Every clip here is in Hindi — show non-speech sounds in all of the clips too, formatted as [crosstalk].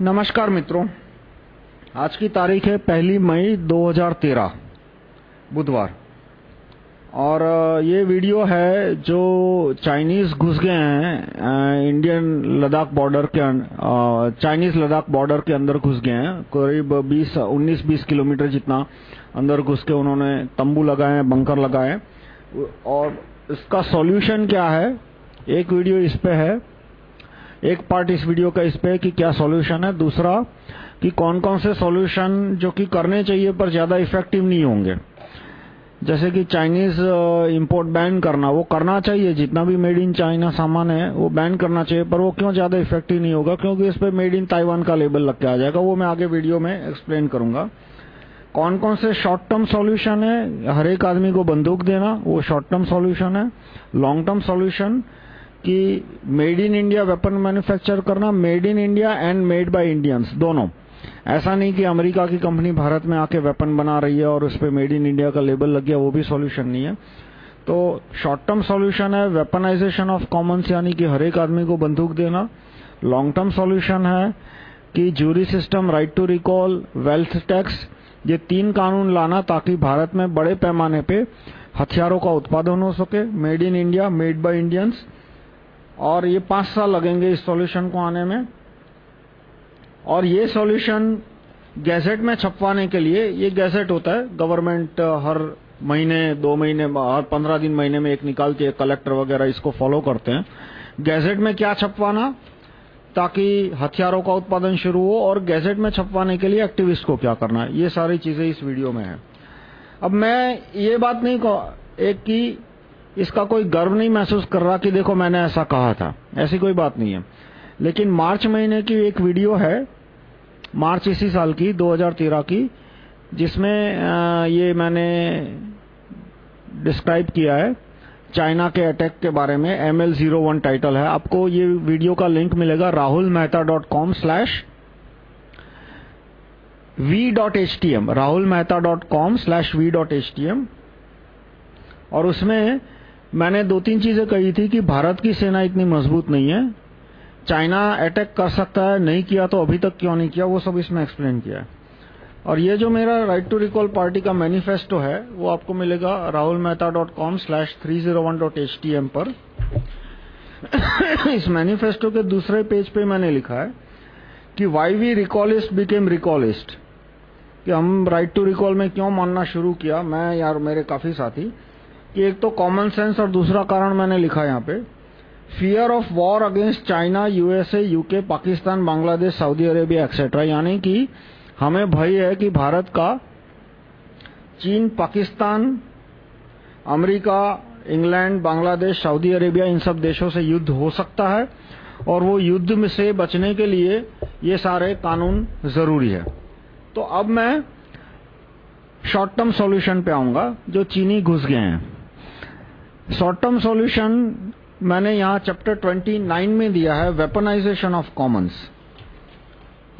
नमस्कार मित्रों, आज की तारीख है पहली मई 2013 बुधवार। और ये वीडियो है जो चाइनीज़ घुस गए हैं इंडियन लद्दाख बॉर्डर के चाइनीज़ लद्दाख बॉर्डर के अंदर घुस गए हैं। करीब 20 19-20 किलोमीटर जितना अंदर घुस के उन्होंने तंबू लगाए बंकर लगाए और इसका सॉल्यूशन क्या है, एक वीडियो इस पे है। एक पार्ट इस वीडियो का इस पे कि क्या सॉल्यूशन है। दूसरा, कि कौन कौन से सॉल्यूशन जो कि करने चाहिए पर ज़्यादा इफ़ेक्टिव नहीं होंगे। जैसे कि चाइनीज़ इंपोर्ट बैन करना, वो करना चाहिए। जितना भी मेड इन चाइना सामान है, वो बैन करना चाहिए, पर वो क्यों ज़्यादा इफ़ेक्टिव नहीं होगा? क्योंकि इस पे मेड इन ताइवान का लेबल लग के आ जाएगा। वो मैं आगे वीडियो में एक्सप्लेन करूँगा। कौन कौन से शॉर्ट टर्म सॉल्यूशन है? हर एक आदमी को बंदूक देना, वो शॉर्ट टर्म सॉल्यूशन है। लॉन्ग टर्म सॉल्यूशन कि made in India weapon manufacture करना, made in India and made by Indians, दोनों। ऐसा नहीं कि अमेरिका की कंपनी भारत में आके वेपन बना रही है और उस पर मेड इन इंडिया का लेबल लग गया, वो भी सॉल्यूशन नहीं है। तो शॉर्ट टर्म सॉल्यूशन है, वेपनाइजेशन ऑफ़ कॉमन्स, यानी कि हर एक आदमी को बंदूक देना। लॉन्ग टर्म सॉल्यूशन है कि jury system, right to recall, wealth tax, ये तीन कानून लाना ताकि भारत में बड़े पैमाने पे हथियारों का उत्पादन हो सके। Made in India, made by Indians और ये पाँच साल लगेंगे इस सॉल्यूशन को आने में। और ये सॉल्यूशन गैजेट में छपवाने के लिए, ये गैजेट होता है गवर्नमेंट हर महीने, दो महीने, हर पंद्रह दिन महीने में एक निकालती है कलेक्टर वगैरह इसको फॉलो करते हैं। गैजेट में क्या छपवाना? ताकि हथियारों का उत्पादन शुरू हो और गैजेट में छपवाने के लिए एक्टिविस्ट को क्या करना है? ये सारी चीज़ें इस वीडियो में है। अब मैं ये बात नहीं कह, एक कि इसका कोई गर्व नहीं महसूस कर रहा कि देखो मैंने ऐसा कहा था। ऐसी कोई बात नहीं है। लेकिन मार्च महीने की एक वीडियो है, मार्च इसी साल की 2013 की, जिसमें ये मैंने डिस्क्राइब किया है चाइना के अटैक के बारे में ML01 टाइटल है। आपको ये वीडियो का लिंक मिलेगा Rahul Mehta dot com slash V dot H T M Rahul Mehta dot rahulmehta.com slash v.htm rahulmehta.com slash v.htm और उसमें मैंने दो तीन चीज़ें कही थी कि भारत की सेना इतनी मज़बूत नहीं है। चाइना अटैक कर सकता है, नहीं किया तो अभी तक क्यों नहीं किया, वो सब इसमें एक्सप्लेन किया है। और ये जो मेरा राइट टू रिकॉल पार्टी का मैनिफेस्टो है, वो आपको मिलेगा rahulmehta.com slash 301.htm पर। इस मैनिफेस्टो के दूसरे पेज पे मैंने लिखा है कि why we recallist became recallist कि हम राइट टू रिकॉल में क्यों मानना शुरू किया, मैं यार, मेरे काफ़ी साथी। कि एक तो कॉमन सेंस और दूसरा कारण मैंने लिखा यहाँ पे। Fear of war against China USA UK Pakistan Bangladesh Saudi Arabia etcetera यानी कि हमें भय है कि भारत का चीन, Pakistan, America, England, Bangladesh, Saudi Arabia, इन सब देशों से युद्ध हो सकता है और वो युद्ध में से बचने के लिए ये सारे कानून ज़रूरी है। तो अब मैं शॉर्ट टर्म सॉल्यूशन पे आऊँगा, जो चीनी घुस गए हैं। शॉर्ट टर्म सॉल्यूशन मैंने यहाँ चैप्टर 29 में दिया है weaponization of commons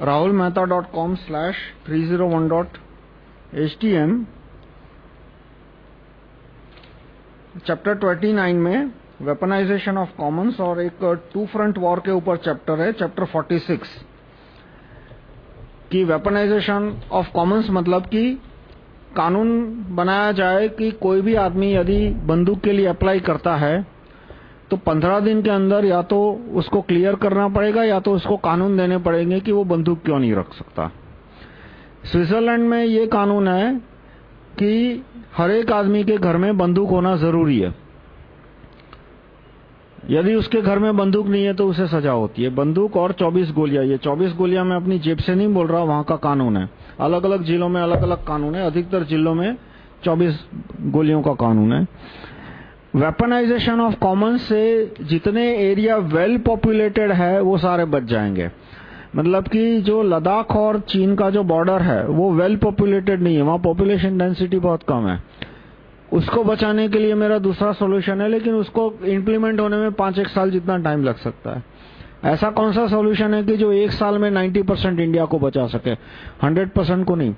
rahulmehta.com slash 301.htm chapter 29 में वेपनाइजेशन ऑफ़ कॉमन्स और एक टू फ्रंट वॉर के ऊपर चैप्टर है चैप्टर 46 कि वेपनाइजेशन ऑफ़ कॉमन्स मतलब कि कानून बनाया जाए कि कोई भी आदमी यदि बंदूक के लिए अप्लाई करता है तो पंद्रह दिन के अंदर या तो उसको क्लियर करना पड़ेगा या तो उसको कानून देने पड़ेंगे कि वो बंदूक क्यों नहीं रख सकता। स्विट्जरलैंड में ये कानून है कि हर एक आदमी के घर में बंदूक होना ज़रूरी है। यदि उसके घर में बंदूक नहीं है तो उसे सजा होती है। बंदूक और 24 गोलियाँ, ये 24 गोलियाँ मैं अपनी जेब से नहीं बोल रहा, वहाँ का कानून है। अलग अलग जिलों में अलग अलग कानून है, अधिकतर जिलों में 24 गोलियों का कानून है। वेपनाइजेशन ऑफ़ कॉमन से जितने एरिया वेल पॉपुलेटेड है, वो सारे बच जाएँगे। मतलब कि जो लद्दाख और चीन का जो बॉर्डर है, वो वेल पॉपुलेटेड नहीं है, वहाँ पॉपुलेशन डेंसिटी बहुत कम है। उसको बचाने के लिए मेरा दूसरा सॉल्यूशन है, लेकिन उसको इम्प्लीमेंट होने में पाँच एक साल जितना टाइम लग सकता है। ऐसा कौन सा सॉल्यूशन है कि जो एक साल में 90 परसेंट इंडिया को बचा सके? 100 परसेंट को नहीं।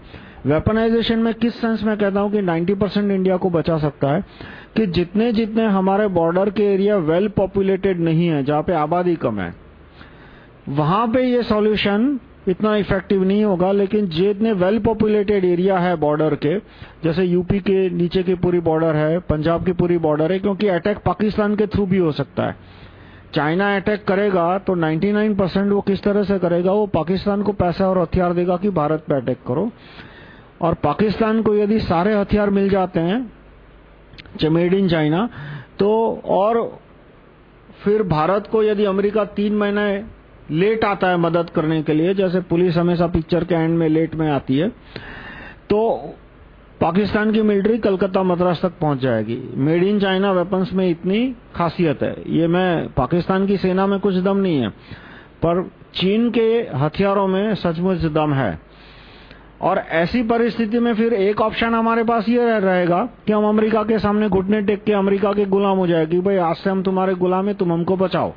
वेपनाइजेशन में किस सेंस में कहता हूँ कि 90 परसेंट इंडिया को बचा सकता है? कि जितने जितने हमारे बॉर्डर के एरिया वेल पॉपुलेटेड नहीं है, जहाँ पे आबादी कम है, वहाँ पे ये सॉल्यूशन इतना इफ़ेक्टिव नहीं होगा, लेकिन जितने वेल पॉपुलेटेड एरिया है बॉर्डर के। जैसे यूपी के नीचे की पूरी बॉर्डर है, पंजाब की पूरी बॉर्डर है, क्योंकि अटैक पाकिस्तान के थ्रू भी हो सकता है। चाइना अटैक करेगा तो 99 परसेंट वो किस तरह से करेगा? वो पाकिस्तान को पैसा और हथियार देगा कि भारत पे अटैक करो। और पाकिस्तान को यदि सारे हथियार मिल जाते हैं मेड इन चाइना तो और फिर भारत को यदि अमेरिका तीन महीने लेट आता है मदद करने के लिए, जैसे पुलिस हमेशा पिक्चर के एंड में लेट में आती है तो पाकिस्तान की मिलिट्री कलकत्ता मद्रास तक पहुँच जाएगी। मेड इन चाइना वेपन्स में इतनी खासियत है। ये मैं, पाकिस्तान की सेना में कुछ दम नहीं है, पर चीन के हथियारों में सचमुच दम है। और ऐसी परिस्थिति में फिर एक ऑप्शन हमारे पास ये रहेगा कि हम अमेरिका के सामने घुटने टेक के अमेरिका के गुलाम हो जाएगी, भाई आज से हम तुम्हारे गुलाम है, तुम हमको बचाओ।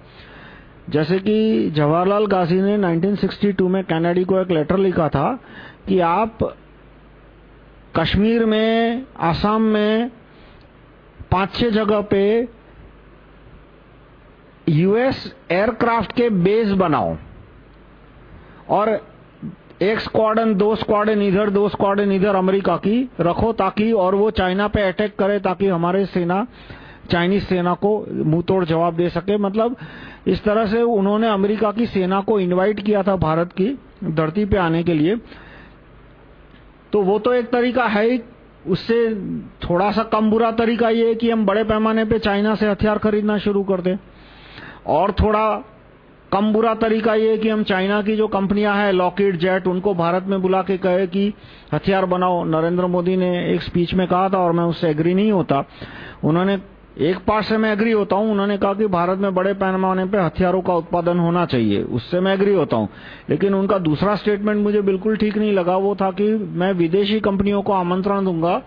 जैसे कि जवाहरलाल गांधी ने 1962 में कैनेडी को एक लेटर लिखा था कि आप कश्मीर में, आसाम में पाँच छह जगह पे यूएस एयरक्राफ्ट के बेस बनाओ। और एक स्क्वाडन, दो स्क्वाडन इधर, दो स्क्वाडन इधर अमेरिका की रखो ताकि और वो चाइना पे अटैक करे ताकि हमारे सेना चाइनीज़ सेना को मुँह तोड़ जवाब दे सके। मतलब इस तरह से उन्होंने अमेरिका की सेना को इनवाइट किया था भारत की धरती पे आने के लिए। तो वो तो एक तरीका है ही। उससे थोड़ा सा कम बुरा तरीका ये है कि हम बड़े पैमाने पे चाइना से हथियार खरीदना शुरू कर दें। और थोड़ा कम बुरा तरीका ये है कि हम चाइना की जो कंपनियाँ हैं लॉकेट जेट उनको भारत में बुला के कहे कि हथियार बनाओ। नरेंद्र मोदी ने एक स्पीच में कहा था और मैं उससे एग्री नहीं होता। उन्होंने एक पार्ट से मैं एग्री होता हूँ। उन्होंने कहा कि भारत में बड़े पैमाने पे हथियारों का उत्पादन होना चाहिए। उससे मैं एग्री होता हूँ। लेकिन उनका दूसरा स्टेटमेंट मुझे बिल्कुल ठीक नहीं लगा। वो था कि मैं विदेशी कंपनियों को आमंत्रण दूँगा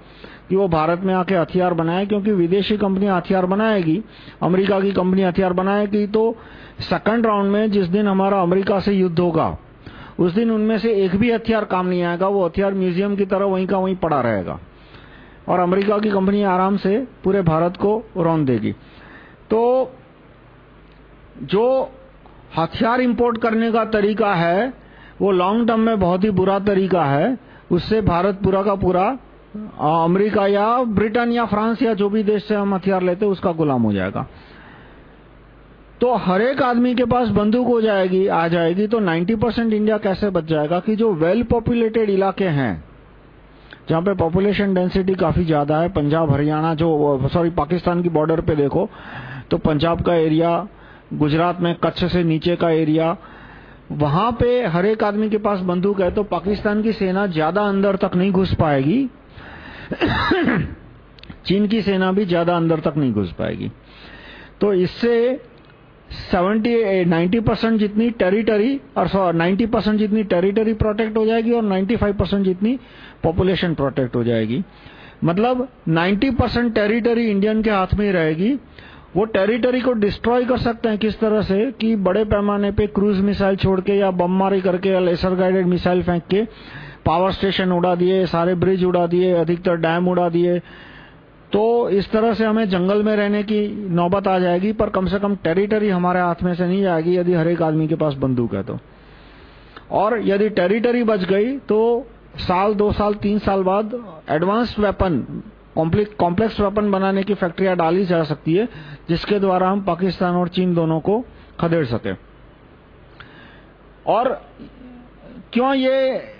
कि वो भारत में आके हथियार बनाए, क्योंकि विदेशी कंपनियाँ हथियार बनाएगी, अमेरिका की कंपनी हथियार बनाएगी तो सेकंड राउंड में जिस दिन हमारा अमेरिका से युद्ध होगा, उस दिन उनमें से एक भी हथियार काम नहीं आएगा। वो हथियार म्यूज़ियम की तरह वहीं का वहीं पड़ा रहेगा। और अमेरिका की कंपनी आराम से पूरे भारत को रौन देगी। तो जो हथियार इंपोर्ट करने का तरीका है, वो लॉन्ग टर्म में बहुत ही बुरा तरीका है। उससे भारत पूरा का पूरा अमेरिका या ब्रिटेन या फ्रांस या जो भी देश से हम हथियार लेते उसका गुलाम हो जाएगा। तो हर एक आदमी के पास बंदूक हो जाएगी, आ जाएगी तो 90 परसेंट इंडिया कैसे बच जाएगा कि जो वेल पॉपुलेटेड इलाके हैं जहाँ पे पॉपुलेशन डेंसिटी काफ़ी ज़्यादा है। पंजाब, हरियाणा जो सॉरी पाकिस्तान की बॉर्डर पे देखो तो पंजाब का एरिया गुजरात में कच्छ से नीचे का एरिया वहाँ पे हर एक आदमी के पास बंदूक है तो पाकिस्तान की सेना ज़्यादा अंदर तक नहीं घुस पाएगी। [coughs] चीन की सेना भी ज़्यादा अंदर तक नहीं घुस पाएगी। तो इससे 70 90 परसेंट जितनी टेरिटरी और 90 परसेंट जितनी टेरिटरी प्रोटेक्ट हो जाएगी, और 95 परसेंट जितनी पॉपुलेशन प्रोटेक्ट हो जाएगी। मतलब 90 परसेंट टेरिटरी इंडियन के हाथ में ही रहेगी। वो टेरिटरी को डिस्ट्रॉय कर सकते हैं किस तरह से? कि बड़े पैमाने पे क्रूज मिसाइल छोड़ के या बममारी करके या लेसर गाइडेड मिसाइल फेंक के पावर स्टेशन उड़ा दिए, सारे ब्रिज उड़ा दिए, अधिकतर डैम उड़ा दिए। तो इस तरह से हमें जंगल में रहने की नौबत आ जाएगी, पर कम से कम टेरिटरी हमारे हाथ में से नहीं जाएगी यदि हर एक आदमी के पास बंदूक है तो। और यदि टेरिटरी बच गई तो साल, दो साल, तीन साल बाद एडवांस्ड वेपन कॉम्प्लेक्स वेपन बनाने की फैक्ट्रियाँ डाली जा सकती है, जिसके द्वारा हम पाकिस्तान और चीन दोनों को खदेड़ सके। और क्यों ये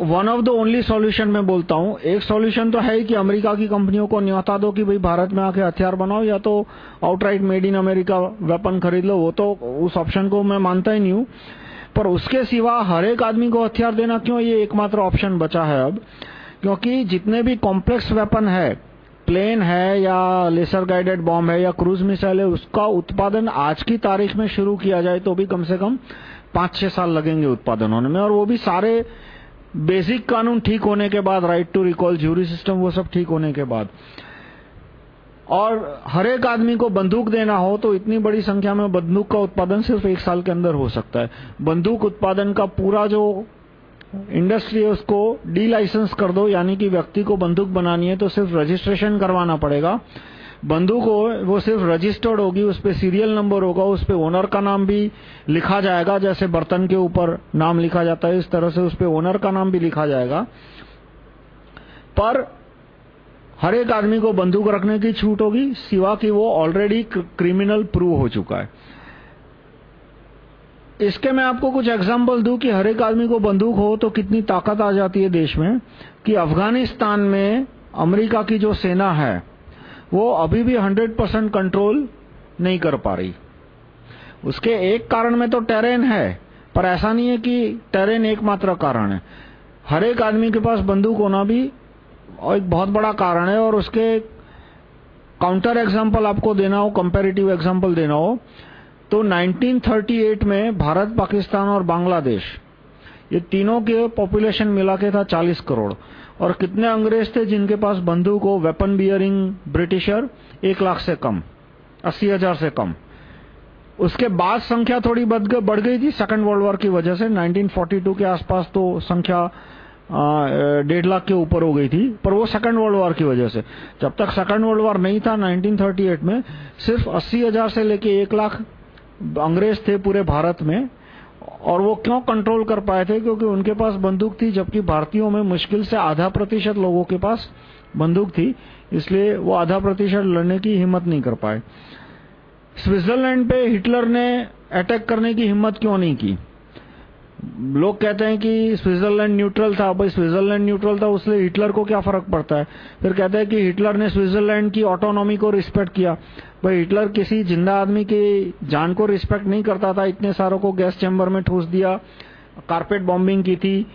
one of the only solution मैं बोलता हूँ? एक सॉल्यूशन तो है कि अमेरिका की कंपनियों को न्योता दो कि भाई भारत में आके हथियार बनाओ या तो outright made in America weapon खरीद लो। वो तो उस ऑप्शन को मैं मानता ही नहीं हूँ। पर उसके सिवा हर एक आदमी को हथियार देना क्यों? ये एकमात्र ऑप्शन बचा है अब। क्योंकि जितने भी कॉम्प्लेक्स वेपन है प्लेन है या लेसर गाइडेड बॉम्ब है या क्रूज मिसाइल है, उसका उत्पादन आज की तारीख में शुरू किया जाए तो भी कम से कम पाँच छह साल लगेंगे उत्पादन होने में। और वो भी सारे बेसिक कानून ठीक होने के बाद right to recall jury system वो सब ठीक होने के बाद। और हर एक आदमी को बंदूक देना हो तो इतनी बड़ी संख्या में बंदूक का उत्पादन सिर्फ़ एक साल के अंदर हो सकता है। बंदूक उत्पादन का पूरा जो इंडस्ट्री है, उसको डी लाइसेंस कर दो, यानी कि व्यक्ति को बंदूक बनानी है तो सिर्फ़ रजिस्ट्रेशन करवाना पड़ेगा। बंदूक हो, वो सिर्फ़ रजिस्टर्ड होगी, उस पर सीरियल नंबर होगा, उस पर ओनर का नाम भी लिखा जाएगा, जैसे बर्तन के ऊपर नाम लिखा जाता है, इस तरह से उस पर ओनर का नाम भी लिखा जाएगा। पर हर एक आदमी को बंदूक रखने की छूट होगी, सिवा कि वो ऑलरेडी क्रिमिनल प्रूव हो चुका है। इसके मैं आपको कुछ एग्ज़ाम्पल दूँ कि हर एक आदमी को बंदूक हो तो कितनी ताकत आ जाती है देश में, कि अफ़गानिस्तान में अमेरिका की जो सेना है, वो अभी भी 100% कंट्रोल नहीं कर पा रही। उसके एक कारण में तो टेरेन है, पर ऐसा नहीं है कि टेरेन एकमात्र कारण है। हर एक आदमी के पास बंदूक होना भी एक बहुत बड़ा कारण है और उसके काउंटर एग्ज़ाम्पल आपको देना हो कंपेरेटिव एग्ज़ाम्पल देना हो तो 1938 में भारत, पाकिस्तान और बांग्लादेश, ये तीनों के पॉपुलेशन मिला के था 40 करोड़। और कितने अंग्रेज़ थे जिनके पास बंदूक हो? वेपन बियरिंग ब्रिटिशर एक लाख से कम, अस्सी हज़ार से कम। उसके बाद संख्या थोड़ी बढ़ गई थी सेकंड वर्ल्ड वॉर की वजह से। 1942 के आसपास तो संख्या डेढ़ लाख के ऊपर हो गई थी, पर वो सेकंड वर्ल्ड वॉर की वजह से। जब तक सेकंड वर्ल्ड वॉर नहीं था 1938 में, सिर्फ़ अस्सी हज़ार से लेके एक लाख अंग्रेज़ थे पूरे भारत में, और वो क्यों कंट्रोल कर पाए थे? क्योंकि उनके पास बंदूक थी, जबकि भारतीयों में मुश्किल से आधा प्रतिशत लोगों के पास बंदूक थी, इसलिए वो आधा प्रतिशत लड़ने की हिम्मत नहीं कर पाए। स्विट्जरलैंड पे हिटलर ने अटैक करने की हिम्मत क्यों नहीं की? लोग कहते हैं कि स्विट्जरलैंड न्यूट्रल था भाई स्विट्जरलैंड न्यूट्रल था उससे हिटलर को क्या फ़र्क पड़ता है? फिर कहते हैं कि हिटलर ने स्विट्जरलैंड की ऑटोनॉमी को रिस्पेक्ट किया। भाई हिटलर किसी ज़िंदा आदमी की जान को रिस्पेक्ट नहीं करता था इतने सारों को गैस चैम्बर में ठूस दिया कारपेट बॉम्बिंग की थी।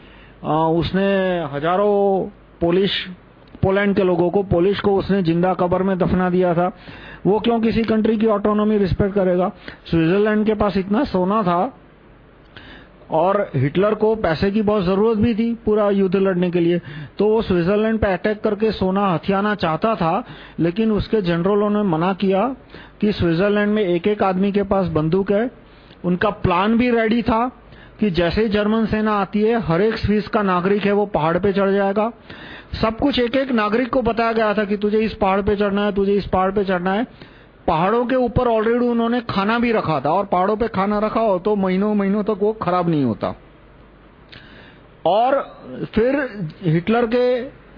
आ, उसने हज़ारों पोलिश पोलैंड के लोगों को पोलिश को उसने ज़िंदा कबर में दफना दिया था। वो क्यों किसी कंट्री की ऑटोनॉमी रिस्पेक्ट करेगा? स्विट्जरलैंड के पास इतना सोना था और हिटलर को पैसे की बहुत ज़रूरत भी थी पूरा युद्ध लड़ने के लिए। तो वो स्विट्जरलैंड पे अटैक करके सोना हथियाना चाहता था, लेकिन उसके जनरलों ने मना किया कि स्विट्जरलैंड में एक एक आदमी के पास बंदूक है। उनका प्लान भी रेडी था कि जैसे ही जर्मन सेना आती है, हर एक स्विस का नागरिक है वो पहाड़ पे चढ़ जाएगा। सब कुछ एक एक नागरिक को बताया गया था कि तुझे इस पहाड़ पे चढ़ना है, तुझे इस पहाड़ पे चढ़ना है। पहाड़ों के ऊपर ऑलरेडी उन्होंने खाना भी रखा था। और पहाड़ों पे खाना रखा हो तो महीनों महीनों तक वो खराब नहीं होता। और फिर हिटलर के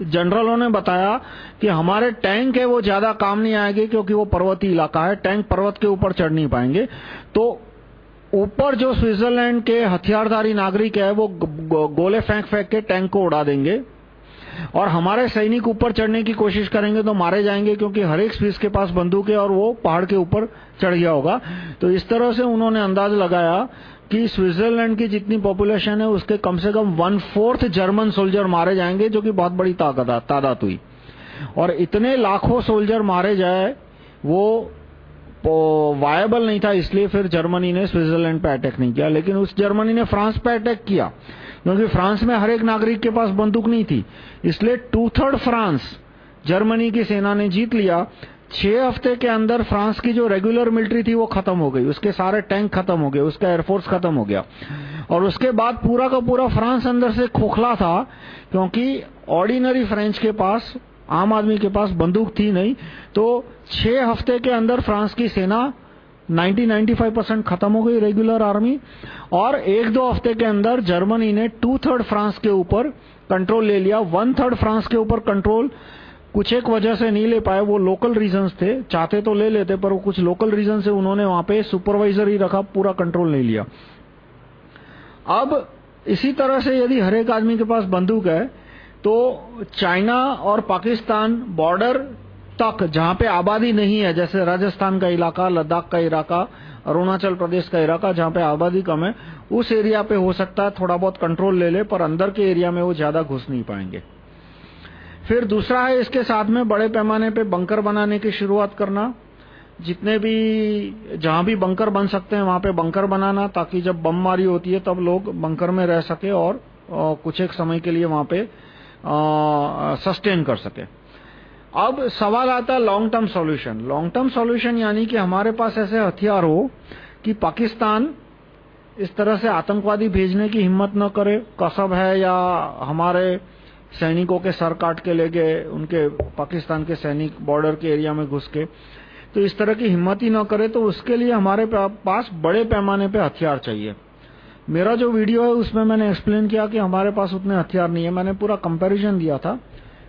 जनरलों ने बताया कि हमारे टैंक है वो ज़्यादा काम नहीं आएँगे क्योंकि वो पर्वतीय इलाका है। टैंक पर्वत के ऊपर चढ़ नहीं पाएँगे। तो ऊपर जो स्विट्जरलैंड के हथियारधारी नागरिक है, वो गोले फेंक फेंक के टैंक को उड़ा देंगे। और हमारे सैनिक ऊपर चढ़ने की कोशिश करेंगे तो मारे जाएँगे क्योंकि हर एक स्विस के पास बंदूक है और वो पहाड़ के ऊपर चढ़ गया होगा। तो इस तरह से उन्होंने अंदाज लगाया कि स्विट्जरलैंड की जितनी पॉपुलेशन है, उसके कम से कम वन फोर्थ जर्मन सोल्जर मारे जाएँगे, जो कि बहुत बड़ी तादाद हुई। और इतने लाखों सोल्जर मारे जाए, वो वायबल नहीं था, इसलिए फिर जर्मनी ने स्विट्जरलैंड पे अटैक नहीं किया। लेकिन उस जर्मनी ने फ्रांस पे अटैक किया। क्योंकि फ्रांस में हर एक नागरिक के पास बंदूक नहीं थी। इसलिए टू थर्ड फ्रांस, जर्मनी की सेना ने जीत लिया। छह हफ़्ते के अंदर फ्रांस की जो रेगुलर मिलिट्री थी वो खत्म हो गई। उसके सारे टैंक खत्म हो गए, उसका एयरफोर्स खत्म हो गया। और उसके बाद पूरा का पूरा फ्रांस अंदर से खोखला था, क्योंकि ऑर्डिनरी फ्रेंच के पास, आम आदमी के पास बंदूक थी नहीं। तो छह हफ़्ते के अंदर फ्रांस की सेना 90-95 परसेंट खत्म हो गई रेगुलर आर्मी और एक दो हफ़्ते के अंदर जर्मनी ने टू थर्ड फ्रांस के ऊपर कंट्रोल ले लिया। वन थर्ड फ्रांस के ऊपर कंट्रोल कुछ एक वजह से नहीं ले पाए, वो लोकल रीजंस थे। चाहते तो ले लेते, पर वो कुछ लोकल रीजन से उन्होंने वहाँ पे सुपरवाइजर ही रखा, पूरा कंट्रोल ले लिया। अब इसी तरह से यदि हर एक आदमी के पास बंदूक है तो चाइना और पाकिस्तान बॉर्डर तक, जहाँ पे आबादी नहीं है, जैसे राजस्थान का इलाका, लद्दाख का इलाका, अरुणाचल प्रदेश का इलाका, जहाँ पे आबादी कम है, उस एरिया पे हो सकता है थोड़ा बहुत कंट्रोल ले ले, पर अंदर के एरिया में वो ज़्यादा घुस नहीं पाएँगे। फिर दूसरा है, इसके साथ में बड़े पैमाने पे बंकर बनाने की शुरुआत करना। जितने भी, जहाँ भी बंकर बन सकते हैं, वहाँ पे बंकर बनाना, ताकि जब बम मारी होती है, तब लोग बंकर में रह सके और कुछ एक समय के लिए वहाँ पे सस्टेन कर सके। अब सवाल आता है long term solution long term solution यानी कि हमारे पास ऐसे हथियार हो कि पाकिस्तान इस तरह से आतंकवादी भेजने की हिम्मत न करे, कसब है या हमारे सैनिकों के सर काट के ले गए, उनके, पाकिस्तान के सैनिक बॉर्डर के एरिया में घुस के। तो इस तरह की हिम्मत ही न करे तो उसके लिए हमारे पास बड़े पैमाने पे हथियार चाहिए। मेरा जो वीडियो है उसमें मैंने एक्सप्लेन किया कि हमारे पास उतने हथियार नहीं है। मैंने पूरा कंपैरिजन दिया था।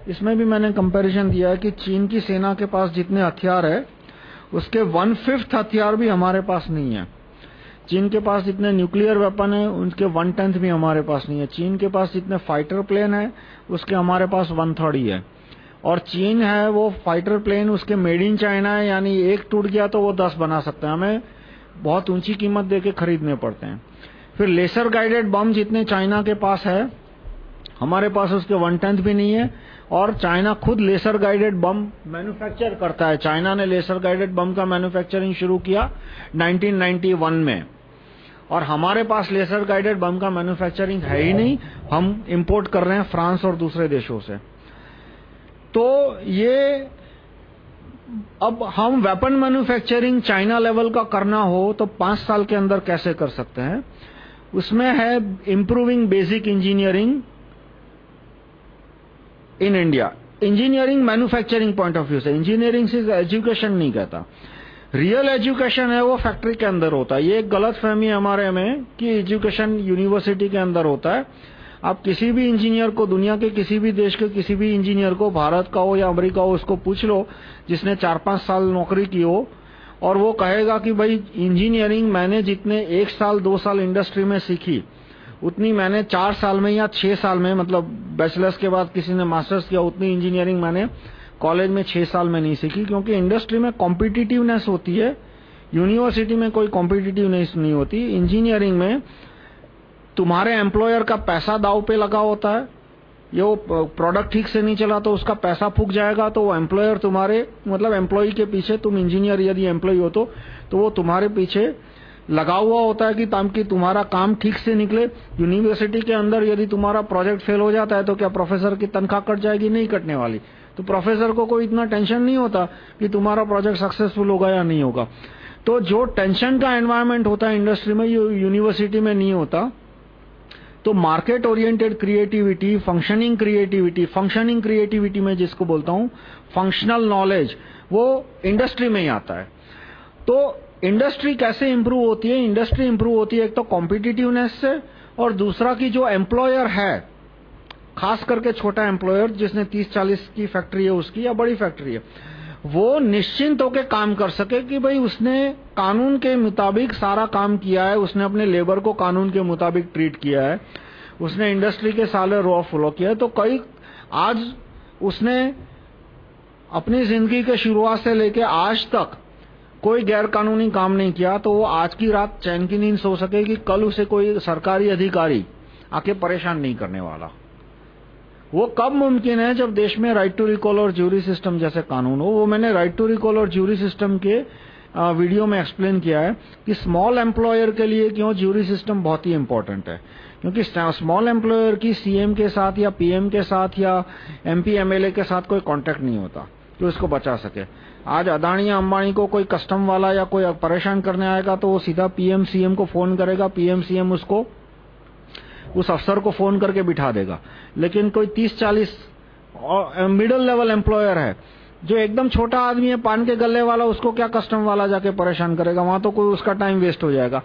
इसमें भी मैंने कंपैरिजन दिया है कि चीन की सेना के पास जितने हथियार है, उसके वन फिफ्थ हथियार भी हमारे पास नहीं है। चीन के पास जितने न्यूक्लियर वेपन है, उनके वन टेंथ भी हमारे पास नहीं है। चीन के पास जितने फाइटर प्लेन है, उसके हमारे पास वन थर्ड ही है। और चीन है, वो फाइटर प्लेन उसके मेड इन चाइना है, यानी एक टूट गया तो वो दस बना सकते हैं। हमें बहुत ऊँची कीमत देके खरीदने पड़ते हैं। फिर लेसर गाइडेड बम जितने चाइना के पास है हमारे पास उसके वन टेंथ भी नहीं है, और चाइना खुद लेसर गाइडेड बम मैन्युफैक्चर करता है। चाइना ने लेसर गाइडेड बम का मैन्युफैक्चरिंग शुरू किया 1991 में। और हमारे पास लेसर गाइडेड बम का मैन्युफैक्चरिंग है ही नहीं, हम इंपोर्ट कर रहे हैं फ्रांस और दूसरे देशों से। तो ये, अब हम वेपन मैन्युफैक्चरिंग चाइना लेवल का करना हो तो पाँच साल के अंदर कैसे कर सकते हैं? उसमें है improving basic engineering in India engineering manufacturing point of view से इंजीनियरिंग से एजुकेशन नहीं कहता। रियल एजुकेशन है वो फैक्ट्री के अंदर होता है। ये एक गलत फहमी हमारे में कि एजुकेशन यूनिवर्सिटी के अंदर होता है। आप किसी भी इंजीनियर को, दुनिया के किसी भी देश के किसी भी इंजीनियर को, भारत का हो या अमेरिका हो, उसको पूछ लो, जिसने चार पाँच साल नौकरी की हो, और वो कहेगा कि भाई इंजीनियरिंग मैंने जितने एक साल, दो साल इंडस्ट्री में सीखी उतनी मैंने चार साल में या छह साल में मतलब बैचलर्स के बाद किसी ने मास्टर्स किया, उतनी इंजीनियरिंग मैंने कॉलेज में छह साल में नहीं सीखी, क्योंकि इंडस्ट्री में कॉम्पिटिटिवनेस होती है। यूनिवर्सिटी में कोई कॉम्पिटिटिवनेस नहीं होती। इंजीनियरिंग में तुम्हारे एम्प्लॉयर का पैसा दाव पे लगा होता है। ये वो प्रोडक्ट ठीक से नहीं चला तो उसका पैसा फूक जाएगा तो वो एम्प्लॉयर तुम्हारे मतलब एम्प्लॉय के पीछे तुम इंजीनियर यदि एम्प्लॉय हो तो तो वो तुम्हारे पीछे लगा हुआ होता है कि ताकि तुम्हारा काम ठीक से निकले। यूनिवर्सिटी के अंदर यदि तुम्हारा प्रोजेक्ट फेल हो जाता है तो क्या प्रोफेसर की तनख्वाह कट जाएगी? नहीं कटने वाली। तो प्रोफेसर को कोई इतना टेंशन नहीं होता कि तुम्हारा प्रोजेक्ट सक्सेसफुल होगा या नहीं होगा। तो जो टेंशन का एनवायरमेंट होता है इंडस्ट्री में यूनिवर्सिटी में नहीं होता। तो market oriented creativity functioning creativity functioning creativity में जिसको बोलता हूँ फंक्शनल नॉलेज वो इंडस्ट्री में ही आता है। तो इंडस्ट्री कैसे इंप्रूव होती है? इंडस्ट्री इंप्रूव होती है एक तो कॉम्पिटिटिवनेस से और दूसरा की जो एम्प्लॉयर है, खास करके छोटा एम्प्लॉयर जिसने 30-40 की फैक्ट्री है, उसकी या बड़ी फैक्ट्री है, वो निश्चिंत होकर काम कर सके कि भाई उसने कानून के मुताबिक सारा काम किया है, उसने अपने लेबर को कानून के मुताबिक ट्रीट किया है, उसने इंडस्ट्री के साले रॉ फॉलो किया है तो कई आज उसने अपनी ज़िंदगी के शुरुआत से लेकर आज तक कोई गैर कानूनी काम नहीं किया तो वो आज की रात चैन की नींद सो सके कि कल उसे कोई सरकारी अधिकारी आके परेशान नहीं करने वाला। वो कब मुमकिन है जब देश में राइट टू रिकॉल और ज्यूरी सिस्टम जैसे कानून हो? वो मैंने राइट टू रिकॉल और ज्यूरी सिस्टम के वीडियो में एक्सप्लेन किया है कि स्मॉल एम्प्लॉयर के लिए क्यों ज्यूरी सिस्टम बहुत ही इंपॉर्टेंट है। क्योंकि स्मॉल एम्प्लॉयर की सीएम के साथ या पीएम के साथ या एमपी एमएलए के साथ कोई कांटेक्ट नहीं होता, कि इसको बचा सके। आज अदानी या अंबानी को कोई कस्टम वाला या कोई परेशान करने आएगा तो वो सीधा पीएमसीएम को फ़ोन करेगा पीएमसीएम उसको, उस अफसर को फ़ोन करके बिठा देगा। लेकिन कोई 30-40 मिडिल लेवल एम्प्लॉयर है, जो एकदम छोटा आदमी है, पान के गले वाला, उसको क्या कस्टम वाला जाके परेशान करेगा? वहाँ तो कोई उसका टाइम वेस्ट हो जाएगा।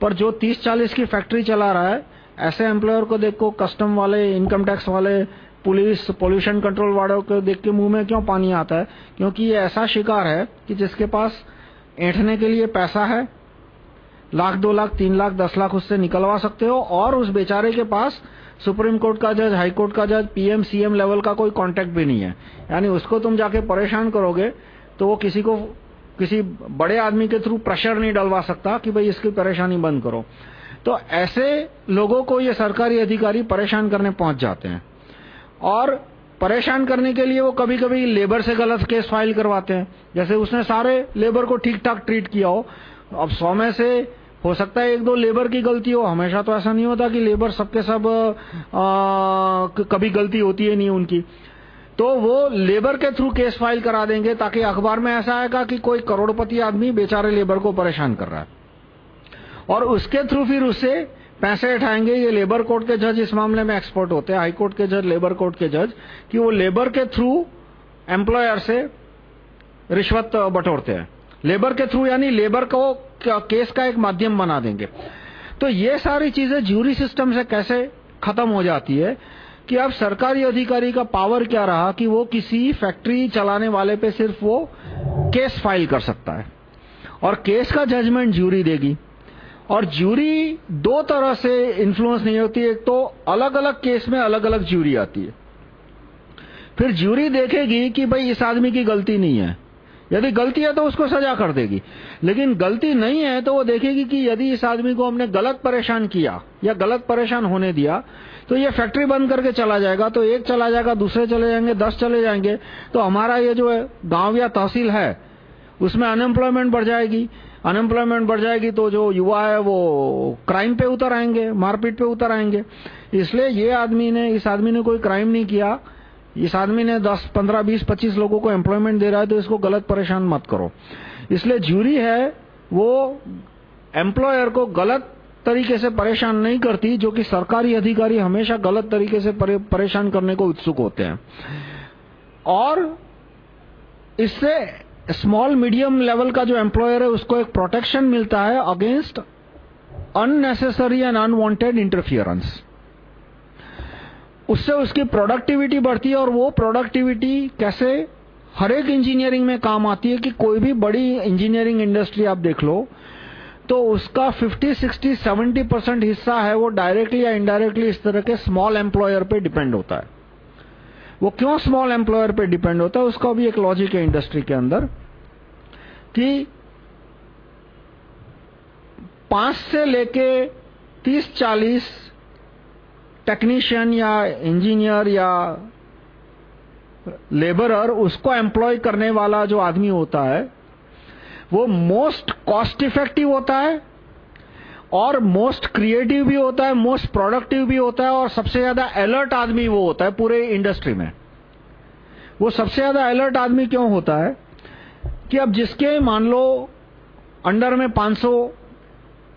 पर जो 30-40 की फैक्ट्री चला रहा है, ऐसे एम्प्लॉयर को देखो कस्टम वाले इनकम टैक्स वाले पुलिस पोल्यूशन कंट्रोल वालों को देख के मुँह में क्यों पानी आता है? क्योंकि ये ऐसा शिकार है कि जिसके पास ऐठने के लिए पैसा है, लाख, दो लाख, तीन लाख, दस लाख उससे निकलवा सकते हो और उस बेचारे के पास सुप्रीम कोर्ट का जज, हाई कोर्ट का जज, पीएम, सीएम लेवल का कोई कांटेक्ट भी नहीं है। यानी उसको तुम जाके परेशान करोगे तो वो किसी को, किसी बड़े आदमी के थ्रू प्रेशर नहीं डलवा सकता कि भाई इसकी परेशानी बंद करो। तो ऐसे लोगों को ये सरकारी अधिकारी परेशान करने पहुँच जाते हैं। और परेशान करने के लिए वो कभी-कभी लेबर से गलत केस फ़ाइल करवाते हैं। जैसे उसने सारे लेबर को ठीक-ठाक ट्रीट किया हो अब सौ में से हो सकता है एक दो लेबर की गलती हो। हमेशा तो ऐसा नहीं होता कि लेबर सबके सब सब आ, कभी गलती होती है नहीं उनकी। तो वो लेबर के थ्रू केस फ़ाइल करा देंगे ताकि अखबार में ऐसा आएगा कि कोई करोड़पति आदमी बेचारे लेबर को परेशान कर रहा है। और उसके थ्रू फिर उससे पैसे उठाएँगे, ये लेबर कोर्ट के जज इस मामले में एक्सपर्ट होते हैं हाई कोर्ट के जज लेबर कोर्ट के जज कि वो लेबर के थ्रू एम्प्लॉयर से रिश्वत बटोरते हैं। लेबर के थ्रू यानी लेबर को केस का एक माध्यम बना देंगे। तो ये सारी चीज़ें ज्यूरी सिस्टम से कैसे खत्म हो जाती है कि अब सरकारी अधिकारी का पावर क्या रहा कि वो किसी फैक्ट्री चलाने वाले पे सिर्फ़ वो केस फ़ाइल कर सकता है। और केस का जजमेंट ज्यूरी देगी। और ज्यूरी दो तरह से इन्फ्लुएंस नहीं होती, एक तो अलग-अलग केस में अलग-अलग ज्यूरी आती है। फिर ज्यूरी देखेगी कि भाई इस आदमी की गलती नहीं है। यदि गलती है तो उसको सजा कर देगी। लेकिन गलती नहीं है तो वो देखेगी कि यदि इस आदमी को हमने गलत परेशान किया या गलत परेशान होने दिया तो ये फैक्ट्री बंद करके चला जाएगा तो एक चला जाएगा, दूसरे चले जाएँगे, दस चले जाएँगे तो हमारा ये जो गाँव या तहसील है, उसमें अनएम्प्लॉयमेंट बढ़ जाएगी। अनएम्प्लॉयमेंट बढ़ जाएगी तो जो युवा है वो क्राइम पे उतर आएँगे मारपीट पे उतर आएँगे। इसलिए ये आदमी ने इस आदमी ने कोई क्राइम नहीं किया। इस आदमी ने 10, 15, 20, 25 लोगों को एम्प्लॉयमेंट दे रहा है तो इसको गलत परेशान मत करो। इसलिए ज्यूरी है वो एम्प्लॉयर को गलत तरीके से परेशान नहीं करती जो कि सरकारी अधिकारी हमेशा गलत तरीके से परे, परेशान करने को उत्सुक होते हैं। और इससे स्मॉल मीडियम लेवल का जो एम्प्लॉयर है उसको एक प्रोटेक्शन मिलता है against unnecessary and unwanted interference उससे उसकी प्रोडक्टिविटी बढ़ती है और वो प्रोडक्टिविटी कैसे हर एक इंजीनियरिंग में काम आती है कि कोई भी बड़ी इंजीनियरिंग इंडस्ट्री आप देख लो तो उसका 50, 60, 70 परसेंट हिस्सा है वो डायरेक्टली या इनडायरेक्टली इस तरह के स्मॉल एम्प्लॉयर पे डिपेंड होता है। वो क्यों स्मॉल एम्प्लॉयर पे डिपेंड होता है, उसका भी एक लॉजिक है इंडस्ट्री के अंदर, कि पाँच से लेके तीस चालीस टेक्नीशियन या इंजीनियर या लेबरर उसको एम्प्लॉय करने वाला जो आदमी होता है, वो मोस्ट कॉस्ट इफ़ेक्टिव होता है और मोस्ट क्रिएटिव भी होता है मोस्ट प्रोडक्टिव भी होता है और सबसे ज़्यादा अलर्ट आदमी वो होता है पूरे इंडस्ट्री में। वो सबसे ज़्यादा अलर्ट आदमी क्यों होता है? कि अब जिसके मान लो अंडर में 500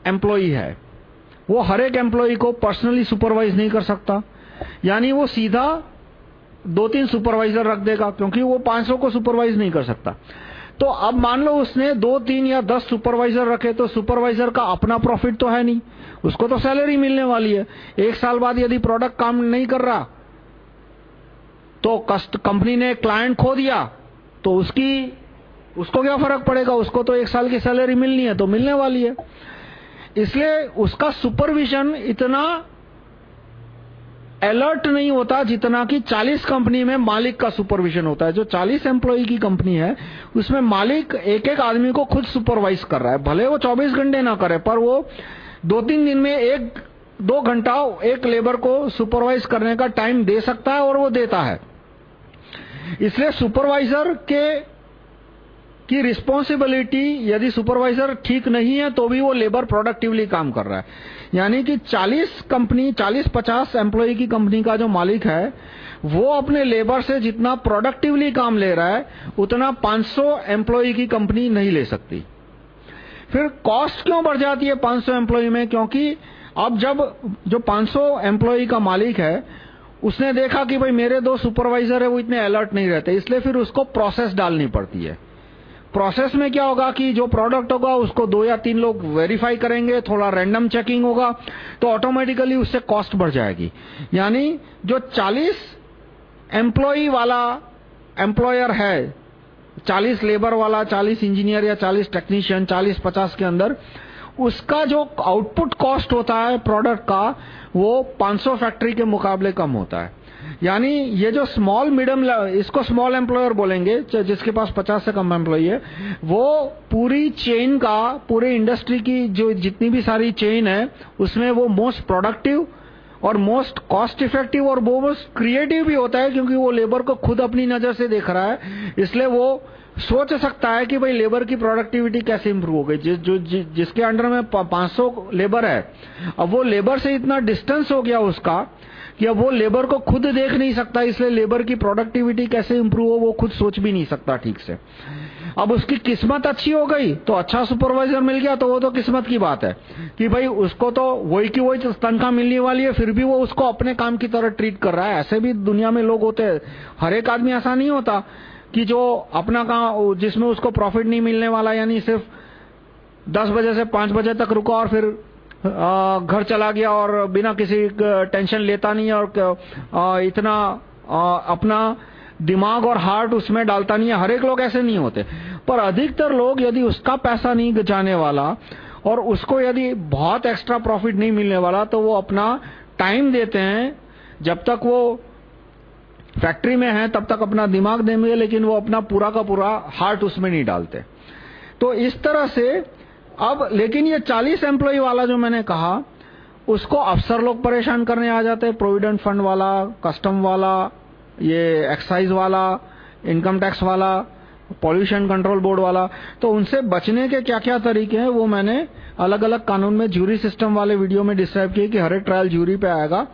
एम्प्लॉई है, वो हर एक एम्प्लॉई को पर्सनली सुपरवाइज नहीं कर सकता। यानी वो सीधा दो तीन सुपरवाइजर रख देगा, क्योंकि वो 500 को सुपरवाइज नहीं कर सकता। तो अब मान लो उसने दो, तीन या दस सुपरवाइजर रखे तो सुपरवाइजर का अपना प्रॉफिट तो है नहीं। उसको तो सैलरी मिलने वाली है। एक साल बाद यदि प्रोडक्ट काम नहीं कर रहा तो कंपनी ने क्लाइंट खो दिया तो उसकी, उसको क्या फ़र्क पड़ेगा? उसको तो एक साल की सैलरी मिलनी है तो मिलने वाली है। इसलिए उसका सुपरविजन इतना अलर्ट नहीं होता जितना कि 40 कंपनी में मालिक का सुपरविजन होता है। जो 40 एम्प्लॉई की कंपनी है, उसमें मालिक एक एक आदमी को खुद सुपरवाइज कर रहा है। भले वो 24 घंटे ना करे, पर वो दो तीन दिन में एक, दो घंटा एक लेबर को सुपरवाइज करने का टाइम दे सकता है और वो देता है। इसलिए सुपरवाइजर के, की रिस्पॉन्सिबिलिटी यदि सुपरवाइजर ठीक नहीं है तो भी वो लेबर प्रोडक्टिवली काम कर रहा है। यानी कि 40 कंपनी 40-50 एम्प्लॉय की कंपनी का जो मालिक है, वो अपने लेबर से जितना प्रोडक्टिवली काम ले रहा है, उतना 500 एम्प्लॉय की कंपनी नहीं ले सकती। फिर कॉस्ट क्यों बढ़ जाती है 500 एम्प्लॉय में? क्योंकि अब जब जो 500 एम्प्लॉय का मालिक है, उसने देखा कि भाई मेरे दो सुपरवाइजर है, वो इतने अलर्ट नहीं रहते, इसलिए फिर उसको प्रोसेस डालनी पड़ती है। प्रोसेस में क्या होगा कि जो प्रोडक्ट होगा, उसको दो या तीन लोग वेरीफाई करेंगे, थोड़ा रैंडम चेकिंग होगा तो ऑटोमेटिकली उससे कॉस्ट बढ़ जाएगी। यानी जो 40 एम्प्लॉय वाला एम्प्लॉयर है 40 लेबर वाला 40 इंजीनियर या 40 टेक्नीशियन 40 50 के अंदर, उसका जो आउटपुट कॉस्ट होता है प्रोडक्ट का, वो 500 फैक्ट्री के मुकाबले कम होता है। यानी ये जो स्मॉल मीडियम इसको स्मॉल एम्प्लॉयर बोलेंगे जिसके पास 50 से कम एम्प्लॉय है वो पूरी चेन का पूरे इंडस्ट्री की जो जितनी भी सारी चेन है उसमें वो मोस्ट प्रोडक्टिव और मोस्ट कॉस्ट इफ़ेक्टिव और वो मोस्ट क्रिएटिव भी होता है क्योंकि वो लेबर को खुद अपनी नज़र से देख रहा है। इसलिए वो सोच सकता है कि भाई लेबर की प्रोडक्टिविटी कैसे इंप्रूव हो गई। जिस जि, जिसके अंडर में 500 लेबर है अब वो लेबर से इतना डिस्टेंस हो गया उसका अब वो लेबर को खुद देख नहीं सकता, इसलिए लेबर की प्रोडक्टिविटी कैसे इंप्रूव हो, वो खुद सोच भी नहीं सकता ठीक से। अब उसकी किस्मत अच्छी हो गई तो अच्छा सुपरवाइजर मिल गया तो वो तो किस्मत की बात है। कि भाई, उसको तो वही की वही तनख्वाह मिलने वाली है, फिर भी वो उसको अपने काम की तरह ट्रीट कर रहा है। ऐसे भी दुनिया में लोग होते हैं, हर एक आदमी ऐसा नहीं होता कि जो अपना काम, जिसमें उसको प्रॉफिट नहीं मिलने वाला, यानी सिर्फ़ दस बजे से पाँच बजे तक रुका और फिर घर चला गया और बिना किसी टेंशन लेता नहीं और इतना अपना दिमाग और हार्ट उसमें डालता नहीं है। हर एक लोग ऐसे नहीं होते। पर अधिकतर लोग यदि उसका पैसा नहीं जाने वाला और उसको यदि बहुत एक्स्ट्रा प्रॉफिट नहीं मिलने वाला तो वो अपना टाइम देते हैं। जब तक वो फैक्ट्री में है, तब तक अपना दिमाग देंगे, लेकिन वो अपना पूरा का पूरा हार्ट उसमें नहीं डालते। तो इस तरह से अब, लेकिन ये 40 एम्प्लॉय वाला जो मैंने कहा, उसको अफसर लोग परेशान करने आ जाते हैं। प्रोविडेंट फंड वाला कस्टम वाला, ये एक्साइज वाला इनकम टैक्स वाला पॉल्यूशन कंट्रोल बोर्ड वाला। तो उनसे बचने के क्या क्या तरीके हैं, वो मैंने अलग अलग कानून में ज्यूरी सिस्टम वाले वीडियो में डिस्क्राइब किए कि हर एक ट्रायल ज्यूरी पे आएगा।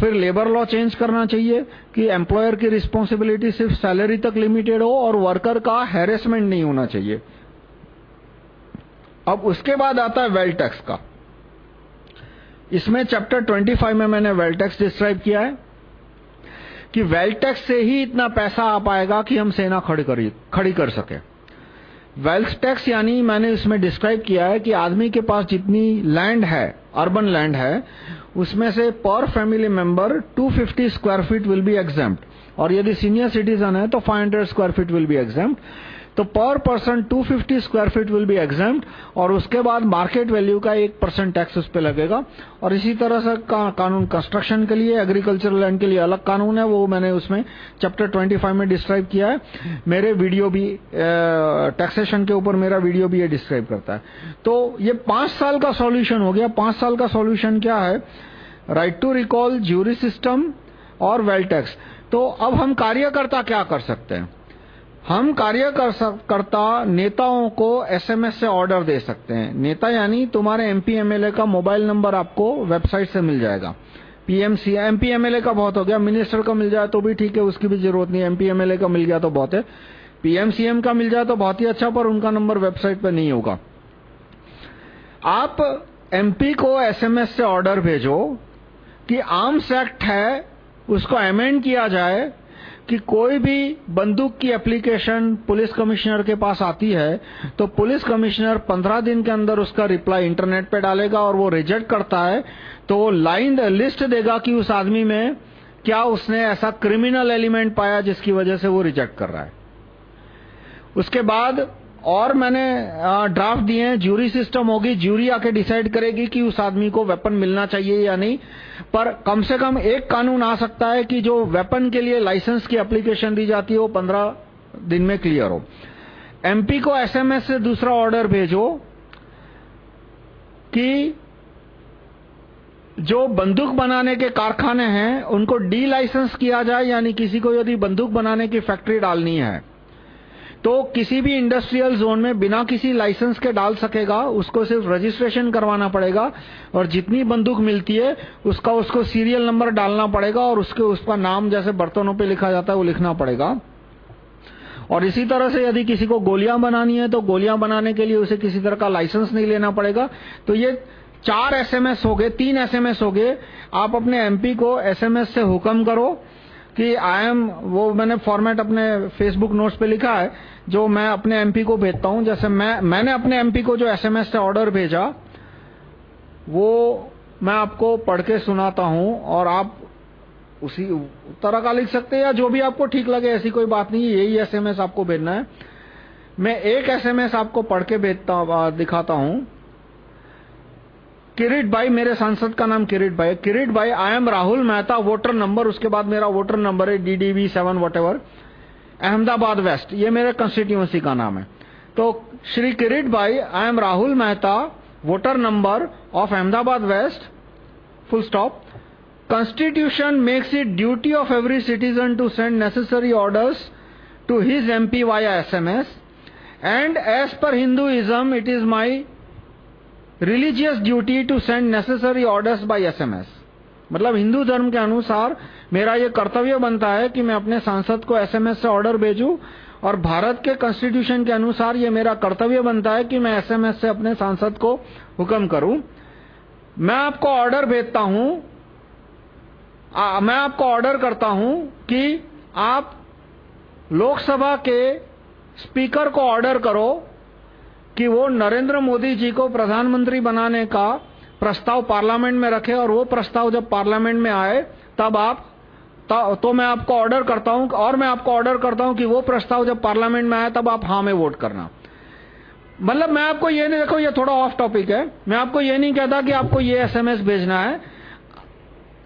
फिर लेबर लॉ चेंज करना चाहिए कि एम्प्लॉयर की रिस्पॉन्सिबिलिटी सिर्फ़ सैलरी तक लिमिटेड हो और वर्कर का हैरेसमेंट नहीं होना चाहिए। अब उसके बाद आता है वेल टैक्स का। इसमें चैप्टर 25 में मैंने वेल टैक्स डिस्क्राइब किया है कि वेल्थ टैक्स से ही इतना पैसा आ पाएगा कि हम सेना खड़ी कर, खड़ी कर सके। वेल्थ टैक्स यानी मैंने इसमें डिस्क्राइब किया है कि आदमी के पास जितनी लैंड है अर्बन लैंड है उसमें से per family member 250 square feet will be exempt. और यदि सीनियर सिटीजन है तो 500 square feet will be exempt. तो per person 250 square feet will be exempt और उसके बाद मार्केट वैल्यू का एक परसेंट टैक्स उस पर लगेगा। और इसी तरह से का, कानून कंस्ट्रक्शन के लिए एग्रीकल्चरल लैंड के लिए अलग कानून है वो मैंने उसमें चैप्टर 25 में डिस्क्राइब किया है। मेरे वीडियो भी टैक्सेशन के ऊपर मेरा वीडियो भी ये डिस्क्राइब करता है। तो ये पाँच साल का सॉल्यूशन हो गया। पाँच साल का सॉल्यूशन क्या है? Right to recall jury system और वेल टैक्स तो अब हम कार्यकर्ता क्या कर सकते हैं? हम कार्यकर्ता नेताओं को एसएमएस से ऑर्डर दे सकते हैं। नेता यानी तुम्हारे एमपी एमएलए का मोबाइल नंबर आपको वेबसाइट से मिल जाएगा। पीएमसी एमपी एमएलए का बहुत हो गया। मिनिस्टर का मिल जाए तो भी ठीक है, उसकी भी ज़रूरत नहीं एमपी एमएलए का मिल गया तो बहुत है। पीएमसीएम का मिल जाए तो बहुत ही अच्छा पर उनका नंबर वेबसाइट पर नहीं होगा। आप एमपी को एसएमएस से ऑर्डर भेजो कि आर्म्स एक्ट है, उसको अमेंड किया जाए कि कोई भी बंदूक की एप्लीकेशन पुलिस कमिश्नर के पास आती है तो पुलिस कमिश्नर पंद्रह दिन के अंदर उसका रिप्लाई इंटरनेट पे डालेगा और वो रिजेक्ट करता है तो वो लाइन द लिस्ट देगा कि उस आदमी में क्या उसने ऐसा क्रिमिनल एलिमेंट पाया जिसकी वजह से वो रिजेक्ट कर रहा है। उसके बाद और मैंने ड्राफ्ट दिए हैं। ज्यूरी सिस्टम होगी। ज्यूरी आके डिसाइड करेगी कि उस आदमी को वेपन मिलना चाहिए या नहीं। पर कम से कम एक कानून आ सकता है कि जो वेपन के लिए लाइसेंस की एप्लीकेशन दी जाती है, वो पंद्रह दिन में क्लियर हो। एमपी को एसएमएस से दूसरा ऑर्डर भेजो कि जो बंदूक बनाने के कारखाने हैं, उनको डी लाइसेंस किया जाए, यानी किसी को यदि बंदूक बनाने की फैक्ट्री डालनी है। तो किसी भी इंडस्ट्रियल जोन में बिना किसी लाइसेंस के डाल सकेगा, उसको सिर्फ़ रजिस्ट्रेशन करवाना पड़ेगा और जितनी बंदूक मिलती है, उसका उसको सीरियल नंबर डालना पड़ेगा और उसके उसका नाम जैसे बर्तनों पे लिखा जाता है, वो लिखना पड़ेगा। और इसी तरह से यदि किसी को गोलियाँ बनानी है तो गोलियाँ बनाने के लिए उसे किसी तरह का लाइसेंस नहीं लेना पड़ेगा। तो ये चार एसएमएस हो गए, तीन एसएमएस हो गए। आप अपने एमपी को एसएमएस से हुक्म करो कि आई एम वो मैंने फॉर्मेट अपने फेसबुक नोट्स पे लिखा है, जो मैं अपने एमपी को भेजता हूँ। जैसे मैं, मैंने अपने एमपी को जो एसएमएस से ऑर्डर भेजा, वो मैं आपको पढ़ के सुनाता हूँ और आप उसी तरह का लिख सकते हैं या जो भी आपको ठीक लगे, ऐसी कोई बात नहीं, यही एसएमएस आपको भेजना है। मैं एक एसएमएस आपको पढ़ के भेजता, दिखाता हूँ। किरीट भाई मेरे सांसद का नाम Kirit bhai Kirit bhai I am Rahul Mehta voter number उसके बाद मेरा वोटर नंबर है डीडीवी सेवन वट एवर अहमदाबाद वेस्ट ये मेरे कंस्टिट्यूंसी का नाम है। तो Shri Kirit bhai I am Rahul Mehta voter number of Ahmedabad west full stop Constitution makes it duty of every citizen to send necessary orders to his MP via SMS and as per Hinduism, it is my religious duty to send necessary orders by SMS. मतलब हिंदू धर्म के अनुसार मेरा ये कर्तव्य बनता है कि मैं अपने सांसद को एसएमएस से ऑर्डर भेजूं और भारत के कॉन्स्टिट्यूशन के अनुसार ये मेरा कर्तव्य बनता है कि मैं एसएमएस से अपने सांसद को हुक्म करूँ मैं आपको ऑर्डर भेजता हूँ आ, मैं आपको ऑर्डर करता हूँ कि आप लोकसभा के स्पीकर को ऑर्डर करो कि वो नरेंद्र मोदी जी को प्रधानमंत्री बनाने का प्रस्ताव पार्लियामेंट में रखे और वो प्रस्ताव जब पार्लियामेंट में आए, तब आप तो मैं आपको ऑर्डर करता हूँ और मैं आपको ऑर्डर करता हूँ कि वो प्रस्ताव जब पार्लियामेंट में आए, तब आप हाँ में वोट करना। मतलब मैं आपको ये नहीं, देखो ये थोड़ा ऑफ़ टॉपिक है। मैं आपको ये नहीं कहता कि आपको ये एसएमएस भेजना है।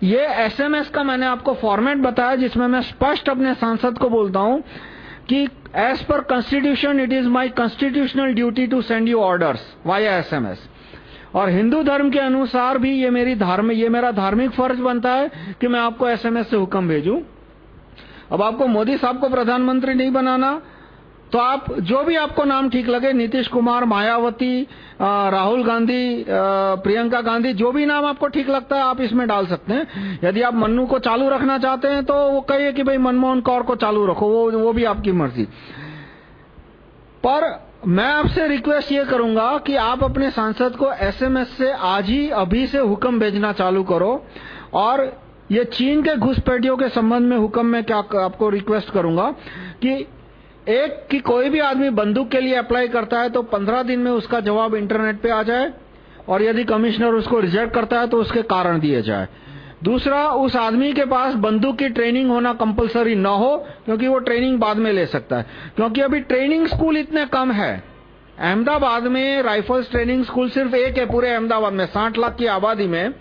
ये एसएमएस का मैंने आपको फॉर्मेट बताया जिसमें मैं स्पष्ट अपने सांसद को बोलता हूँ कि as per constitution it is my constitutional duty to send you orders via SMS और हिंदू धर्म के अनुसार भी ये मेरी धर्म, ये मेरा धार्मिक फ़र्ज़ बनता है कि मैं आपको एसएमएस से हुक्म भेजूं। अब आपको मोदी साहब को प्रधानमंत्री नहीं बनाना तो आप, जो भी आपको नाम ठीक लगे, नीतीश कुमार, मायावती राहुल गांधी प्रियंका गांधी, जो भी नाम आपको ठीक लगता है, आप इसमें डाल सकते हैं। यदि आप मन्नू को चालू रखना चाहते हैं तो वो कहिए कि भाई मनमोहन कौर को चालू रखो, वो वो भी आपकी मर्ज़ी। पर मैं आपसे रिक्वेस्ट ये करूँगा कि आप अपने सांसद को एसएमएस से आज ही, अभी से हुक्म भेजना चालू करो, और ये चीन के घुसपैठियों के संबंध में हुक्म में क्या आपको रिक्वेस्ट करूँगा कि एक कि कोई भी आदमी बंदूक के लिए अप्लाई करता है तो पंद्रह दिन में उसका जवाब इंटरनेट पे आ जाए और यदि कमिश्नर उसको रिजेक्ट करता है तो उसके कारण दिए जाए। दूसरा, उस आदमी के पास बंदूक की ट्रेनिंग होना कंपलसरी न हो, क्योंकि वो ट्रेनिंग बाद में ले सकता है। क्योंकि अभी ट्रेनिंग स्कूल इतने कम है। अहमदाबाद में राइफल्स ट्रेनिंग स्कूल सिर्फ़ एक है पूरे अहमदाबाद में, साठ लाख की आबादी में।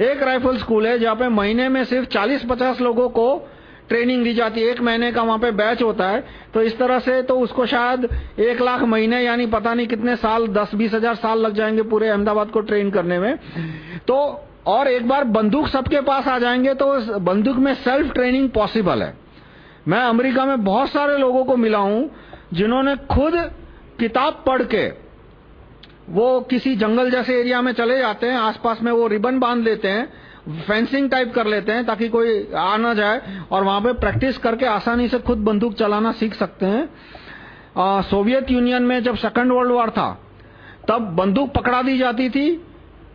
एक राइफल स्कूल है जहाँ पे महीने में सिर्फ़ 40-50 लोगों को ट्रेनिंग दी जाती है, एक महीने का वहाँ पे बैच होता है तो इस तरह से तो उसको शायद एक लाख महीने, यानी पता नहीं कितने साल, दस, बीस हज़ार साल लग जाएँगे पूरे अहमदाबाद को ट्रेन करने में। तो और एक बार बंदूक सबके पास आ जाएँगे तो बंदूक में सेल्फ ट्रेनिंग पॉसिबल है। मैं अमेरिका में बहुत सारे लोगों को मिला हूँ, जिन्होंने खुद किताब पढ़ के वो किसी जंगल जैसे एरिया में चले जाते हैं, आसपास में वो रिबन बाँध लेते हैं फेंसिंग टाइप कर लेते हैं ताकि कोई आ ना जाए और वहाँ पे प्रैक्टिस करके आसानी से खुद बंदूक चलाना सीख सकते हैं। सोवियत यूनियन में जब सेकंड वर्ल्ड वॉर था, तब बंदूक पकड़ा दी जाती थी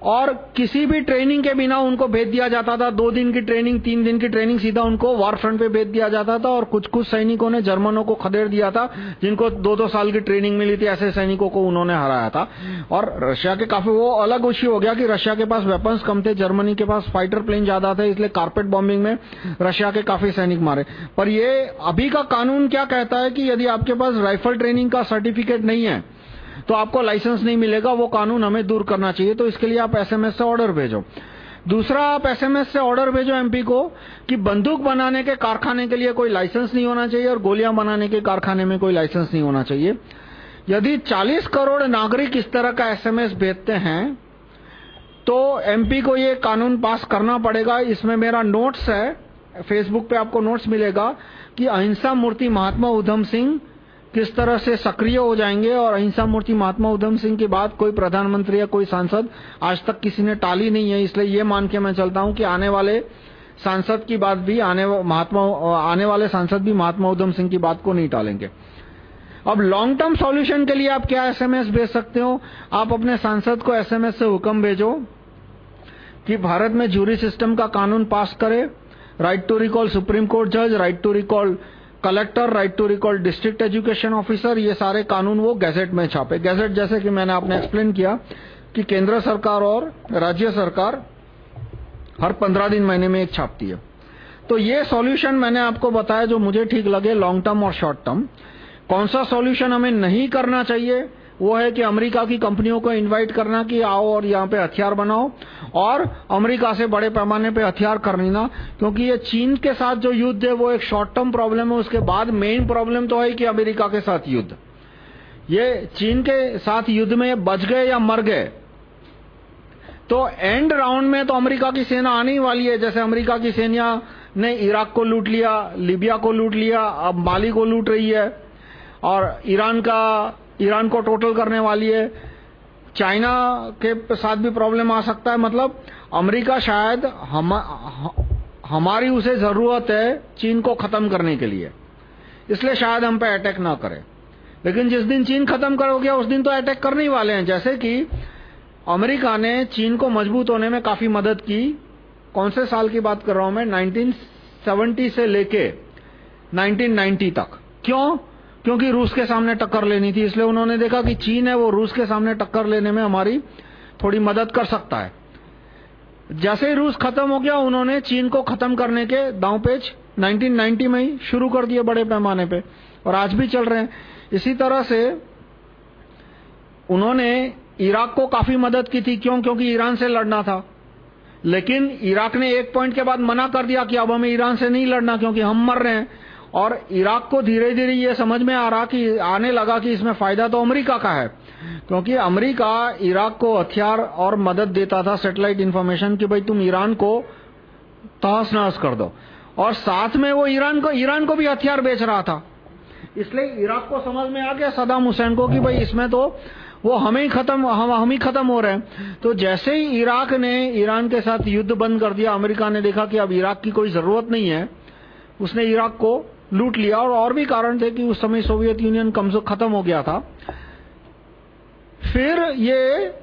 और किसी भी ट्रेनिंग के बिना उनको भेज दिया जाता था। दो दिन की ट्रेनिंग तीन दिन की ट्रेनिंग सीधा उनको वार फ्रंट पे भेज दिया जाता था और कुछ कुछ सैनिकों ने जर्मनों को खदेड़ दिया था, जिनको दो दो साल की ट्रेनिंग मिली थी, ऐसे सैनिकों को उन्होंने हराया था। और रशिया के काफ़ी, वो अलग इश्यू हो गया कि रशिया के पास वेपन्स कम थे, जर्मनी के पास फाइटर प्लेन ज़्यादा थे, इसलिए कार्पेट बॉम्बिंग में रशिया के काफ़ी सैनिक मारे। पर ये, अभी का कानून क्या कहता है कि यदि आपके पास राइफल ट्रेनिंग का सर्टिफिकेट नहीं है तो आपको लाइसेंस नहीं मिलेगा, वो कानून हमें दूर करना चाहिए तो इसके लिए आप एसएमएस से ऑर्डर भेजो। दूसरा, आप एसएमएस से ऑर्डर भेजो एमपी को कि बंदूक बनाने के कारखाने के लिए कोई लाइसेंस नहीं होना चाहिए और गोलियाँ बनाने के कारखाने में कोई लाइसेंस नहीं होना चाहिए। यदि 40 करोड़ नागरिक इस तरह का एसएमएस भेजते हैं तो एमपी को ये कानून पास करना पड़ेगा। इसमें मेरा नोट्स है फेसबुक पे आपको नोट्स मिलेगा कि अहिंसा मूर्ति महात्मा उधम सिंह किस तरह से सक्रिय हो जाएँगे और अहिंसा मूर्ति महात्मा उधम सिंह की बात कोई प्रधानमंत्री या कोई सांसद आज तक किसी ने टाली नहीं है, इसलिए ये मान के मैं चलता हूँ कि आने वाले सांसद की बात भी, आने महात्मा, आने वाले सांसद भी महात्मा उधम सिंह की बात को नहीं टालेंगे। अब लॉन्ग टर्म सॉल्यूशन के लिए आप क्या एसएमएस भेज सकते हो? आप अपने सांसद को एसएमएस से हुक्म भेजो कि भारत में जूरी सिस्टम का कानून पास करे right to recall supreme court जज right to recall collector right to recall district education officer ये सारे कानून वो गैजेट में छापे। गैजेट जैसे कि मैंने आपने एक्सप्लेन किया कि केंद्र सरकार और राज्य सरकार हर पंद्रह दिन महीने में एक छापती है। तो ये सॉल्यूशन मैंने आपको बताया जो मुझे ठीक लगे लॉन्ग टर्म और शॉर्ट टर्म कौन सा सॉल्यूशन हमें नहीं करना चाहिए? वो है कि अमेरिका की कंपनियों को इनवाइट करना कि आओ और यहाँ पे हथियार बनाओ। और अमेरिका से बड़े पैमाने पे हथियार करना क्योंकि ये चीन के साथ जो युद्ध है वो एक शॉर्ट टर्म प्रॉब्लम है, उसके बाद मेन प्रॉब्लम तो है कि अमेरिका के साथ युद्ध। ये चीन के साथ युद्ध में बच गए या मर गए? तो एंड राउंड में तो अमेरिका की सेना आने ही वाली है। जैसे अमेरिका की सेना ने इराक को लूट लिया, लीबिया को लूट लिया, अब माली को लूट रही है। और ईरान का ईरान को टोटल करने वाली है। चाइना के साथ भी प्रॉब्लम आ सकता है। मतलब अमेरिका शायद हम, हमारी उसे ज़रूरत है चीन को खत्म करने के लिए। इसलिए शायद हम पे अटैक ना करें। लेकिन जिस दिन चीन खत्म करोगे उस दिन तो अटैक करने ही वाले हैं। जैसे कि अमेरिका ने चीन को मज़बूत होने में काफ़ी मदद की। कौन से साल की बात कर रहा हूँ मैं? 1970 से लेके 1990 तक। क्यों? क्योंकि रूस के सामने टक्कर लेनी थी, इसलिए उन्होंने देखा कि चीन है, वो रूस के सामने टक्कर लेने में हमारी थोड़ी मदद कर सकता है। जैसे ही रूस खत्म हो गया, उन्होंने चीन को खत्म करने के दांव पेच 1990 में ही शुरू कर दिए बड़े पैमाने पे, और आज भी चल रहे हैं। इसी तरह से उन्होंने इराक को काफ़ी मदद की थी। क्यों? क्योंकि ईरान से लड़ना था। लेकिन इराक ने एक पॉइंट के बाद मना कर दिया कि अब हमें ईरान से नहीं लड़ना, क्योंकि हम मर रहे हैं। और इराक को धीरे धीरे ये समझ में आ रहा कि, आने लगा कि इसमें फ़ायदा तो अमेरिका का है। क्योंकि अमेरिका इराक को हथियार और मदद देता था सैटेलाइट इंफॉर्मेशन कि भाई तुम ईरान को तहस नहस कर दो। और साथ में वो ईरान को ईरान को भी हथियार बेच रहा था। इसलिए इराक को समझ में आ गया सदाम हुसैन को कि भाई इसमें तो वो हमें ही खत्म, हम हम ही खत्म हो रहे हैं। तो जैसे ही इराक ने ईरान के साथ युद्ध बंद कर दिया, अमेरिका ने देखा कि अब इराक की कोई ज़रूरत नहीं है, उसने इराक को लूट लिया और और भी कारण थे कि उस समय सोवियत यूनियन कमज़ोर खत्म हो गया था। फिर ये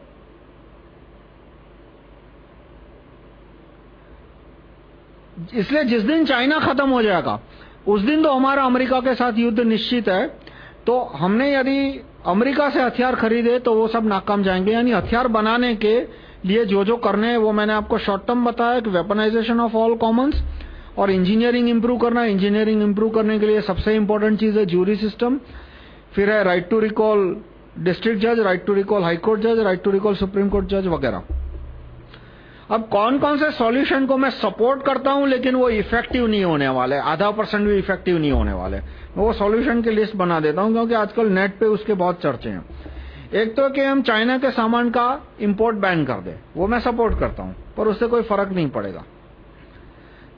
इसलिए जिस दिन चाइना खत्म हो जाएगा, उस दिन तो हमारा अमेरिका के साथ युद्ध निश्चित है। तो हमने यदि अमेरिका से हथियार खरीदे तो वो सब नाकाम जाएँगे। यानी हथियार बनाने के लिए जो जो करने हैं, वो मैंने आपको शॉर्ट टर्म बताया कि वेपनाइजेशन ऑफ़ ऑल कॉमन्स और इंजीनियरिंग इंप्रूव करना इंजीनियरिंग इंप्रूव करने के लिए सबसे इंपॉर्टेंट चीज़ है ज्यूरी सिस्टम फिर है राइट टू रिकॉल डिस्ट्रिक्ट जज right to recall high court जज right to recall supreme court जज वगैरह। अब कौन कौन से सॉल्यूशन को मैं सपोर्ट करता हूँ, लेकिन वो इफ़ेक्टिव नहीं होने वाले, आधा परसेंट भी इफ़ेक्टिव नहीं होने वाले। मैं वो सॉल्यूशन की लिस्ट बना देता हूँ, क्योंकि आजकल नेट पे उसके बहुत चर्चे हैं। एक तो कि हम चाइना के सामान का इंपोर्ट बैन कर दे, वो मैं सपोर्ट करता हूँ, पर उससे कोई फ़र्क नहीं पड़ेगा।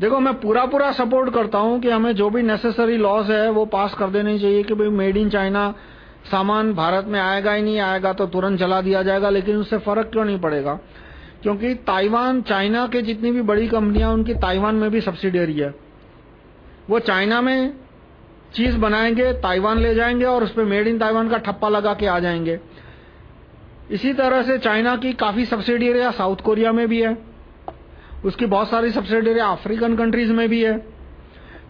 देखो, मैं पूरा पूरा सपोर्ट करता हूँ कि हमें जो भी नेसेसरी लॉज है, वो पास कर देने चाहिए कि भाई मेड इन चाइना सामान भारत में आएगा ही नहीं, आएगा तो तुरंत जला दिया जाएगा, लेकिन उससे फ़र्क क्यों नहीं पड़ेगा? क्योंकि ताइवान चाइना के जितनी भी बड़ी कंपनियाँ उनकी ताइवान में भी सब्सिडियरी है। वो चाइना में चीज़ बनाएँगे ताइवान ले जाएँगे और उस पर मेड इन ताइवान का ठप्पा लगा के आ जाएँगे। इसी तरह से चाइना की काफ़ी सब्सिडियरियाँ साउथ कोरिया में भी है। उसकी बहुत सारी सब्सिडियरी अफ्रीकन कंट्रीज़ में भी है।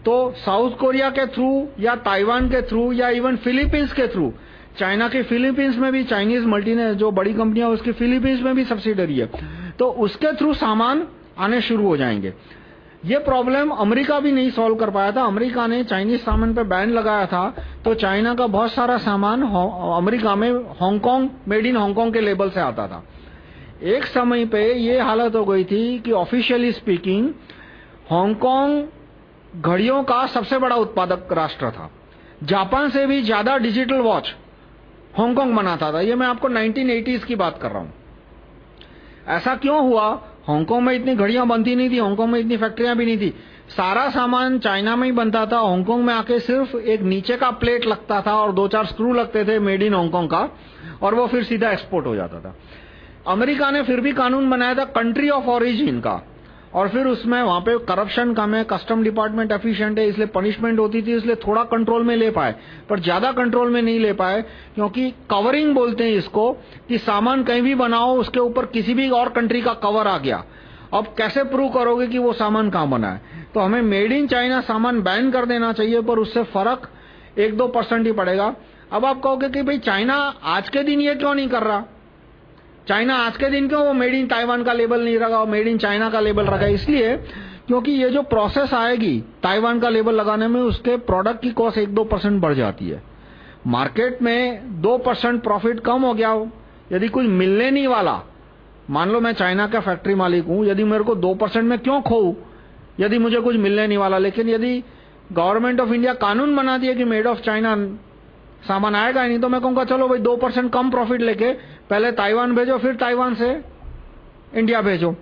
तो साउथ कोरिया के थ्रू या ताइवान के थ्रू या इवन फिलीपींस के थ्रू चाइना के फिलीपींस में भी चाइनीज़ मल्टीने जो बड़ी कंपनियाँ उसकी फिलीपींस में भी सब्सिडरी है। तो उसके थ्रू सामान आने शुरू हो जाएँगे। ये प्रॉब्लम अमेरिका भी नहीं सॉल्व कर पाया था। अमेरिका ने चाइनीज़ सामान पर बैन लगाया था। तो चाइना का बहुत सारा सामान अमेरिका में Hong Kong made in Hong Kong के लेबल से आता था। एक समय पे ये हालत हो गई थी कि ऑफिशियली स्पीकिंग हांगकांग घड़ियों का सबसे बड़ा उत्पादक राष्ट्र था। जापान से भी ज़्यादा डिजिटल वॉच हांगकांग बनाता था। ये मैं आपको 1980s की बात कर रहा हूँ। ऐसा क्यों हुआ? हांगकांग में इतनी घड़ियाँ बनती नहीं थी हांगकांग में इतनी फैक्ट्रियाँ भी नहीं थी। सारा सामान चाइना में ही बनता था। हांगकांग में आके सिर्फ़ एक नीचे का प्लेट लगता था और दो चार स्क्रू लगते थे मेड इन हांगकांग का और वो फिर सीधा एक्सपोर्ट हो जाता था। अमेरिका ने फिर भी कानून बनाया था कंट्री ऑफ़ ओरिजिन का। और फिर उसमें वहाँ पे करप्शन कम है कस्टम डिपार्टमेंट एफिशिएंट है, इसलिए पनिशमेंट होती थी, इसलिए थोड़ा कंट्रोल में ले पाए। पर ज़्यादा कंट्रोल में नहीं ले पाए, क्योंकि कवरिंग बोलते हैं इसको कि सामान कहीं भी बनाओ, उसके ऊपर किसी भी और कंट्री का कवर आ गया। अब कैसे प्रूव करोगे कि वो सामान कहाँ बना है? तो हमें मेड इन चाइना सामान बैन कर देना चाहिए, पर उससे फ़र्क एक दो परसेंट ही पड़ेगा। अब आप कहोगे कि भाई चाइना आज के दिन ये क्यों नहीं कर रहा? चाइना आज के दिन क्यों वो मेड इन ताइवान का लेबल नहीं रखा और मेड इन चाइना का लेबल रखा? इसलिए क्योंकि ये जो प्रोसेस आएगी ताइवान का लेबल लगाने में उसके प्रोडक्ट की कॉस्ट एक दो परसेंट बढ़ जाती है। मार्केट में दो परसेंट प्रॉफिट कम हो गया हो यदि कुछ मिलने नहीं वाला मान लो मैं चाइना का फैक्ट्री मालिक हूँ यदि मेरे को दो परसेंट में क्यों खो यदि मुझे कुछ मिलने नहीं वाला लेकिन यदि गवर्नमेंट ऑफ़ इंडिया कानून बना दिया कि मेड ऑफ़ चाइना सामान आएगा नहीं तो मैं कहूँगा चलो भाई दो परसेंट कम प्रॉफिट लेके पहले ताइवान भेजो, फिर ताइवान से इंडिया भेजो।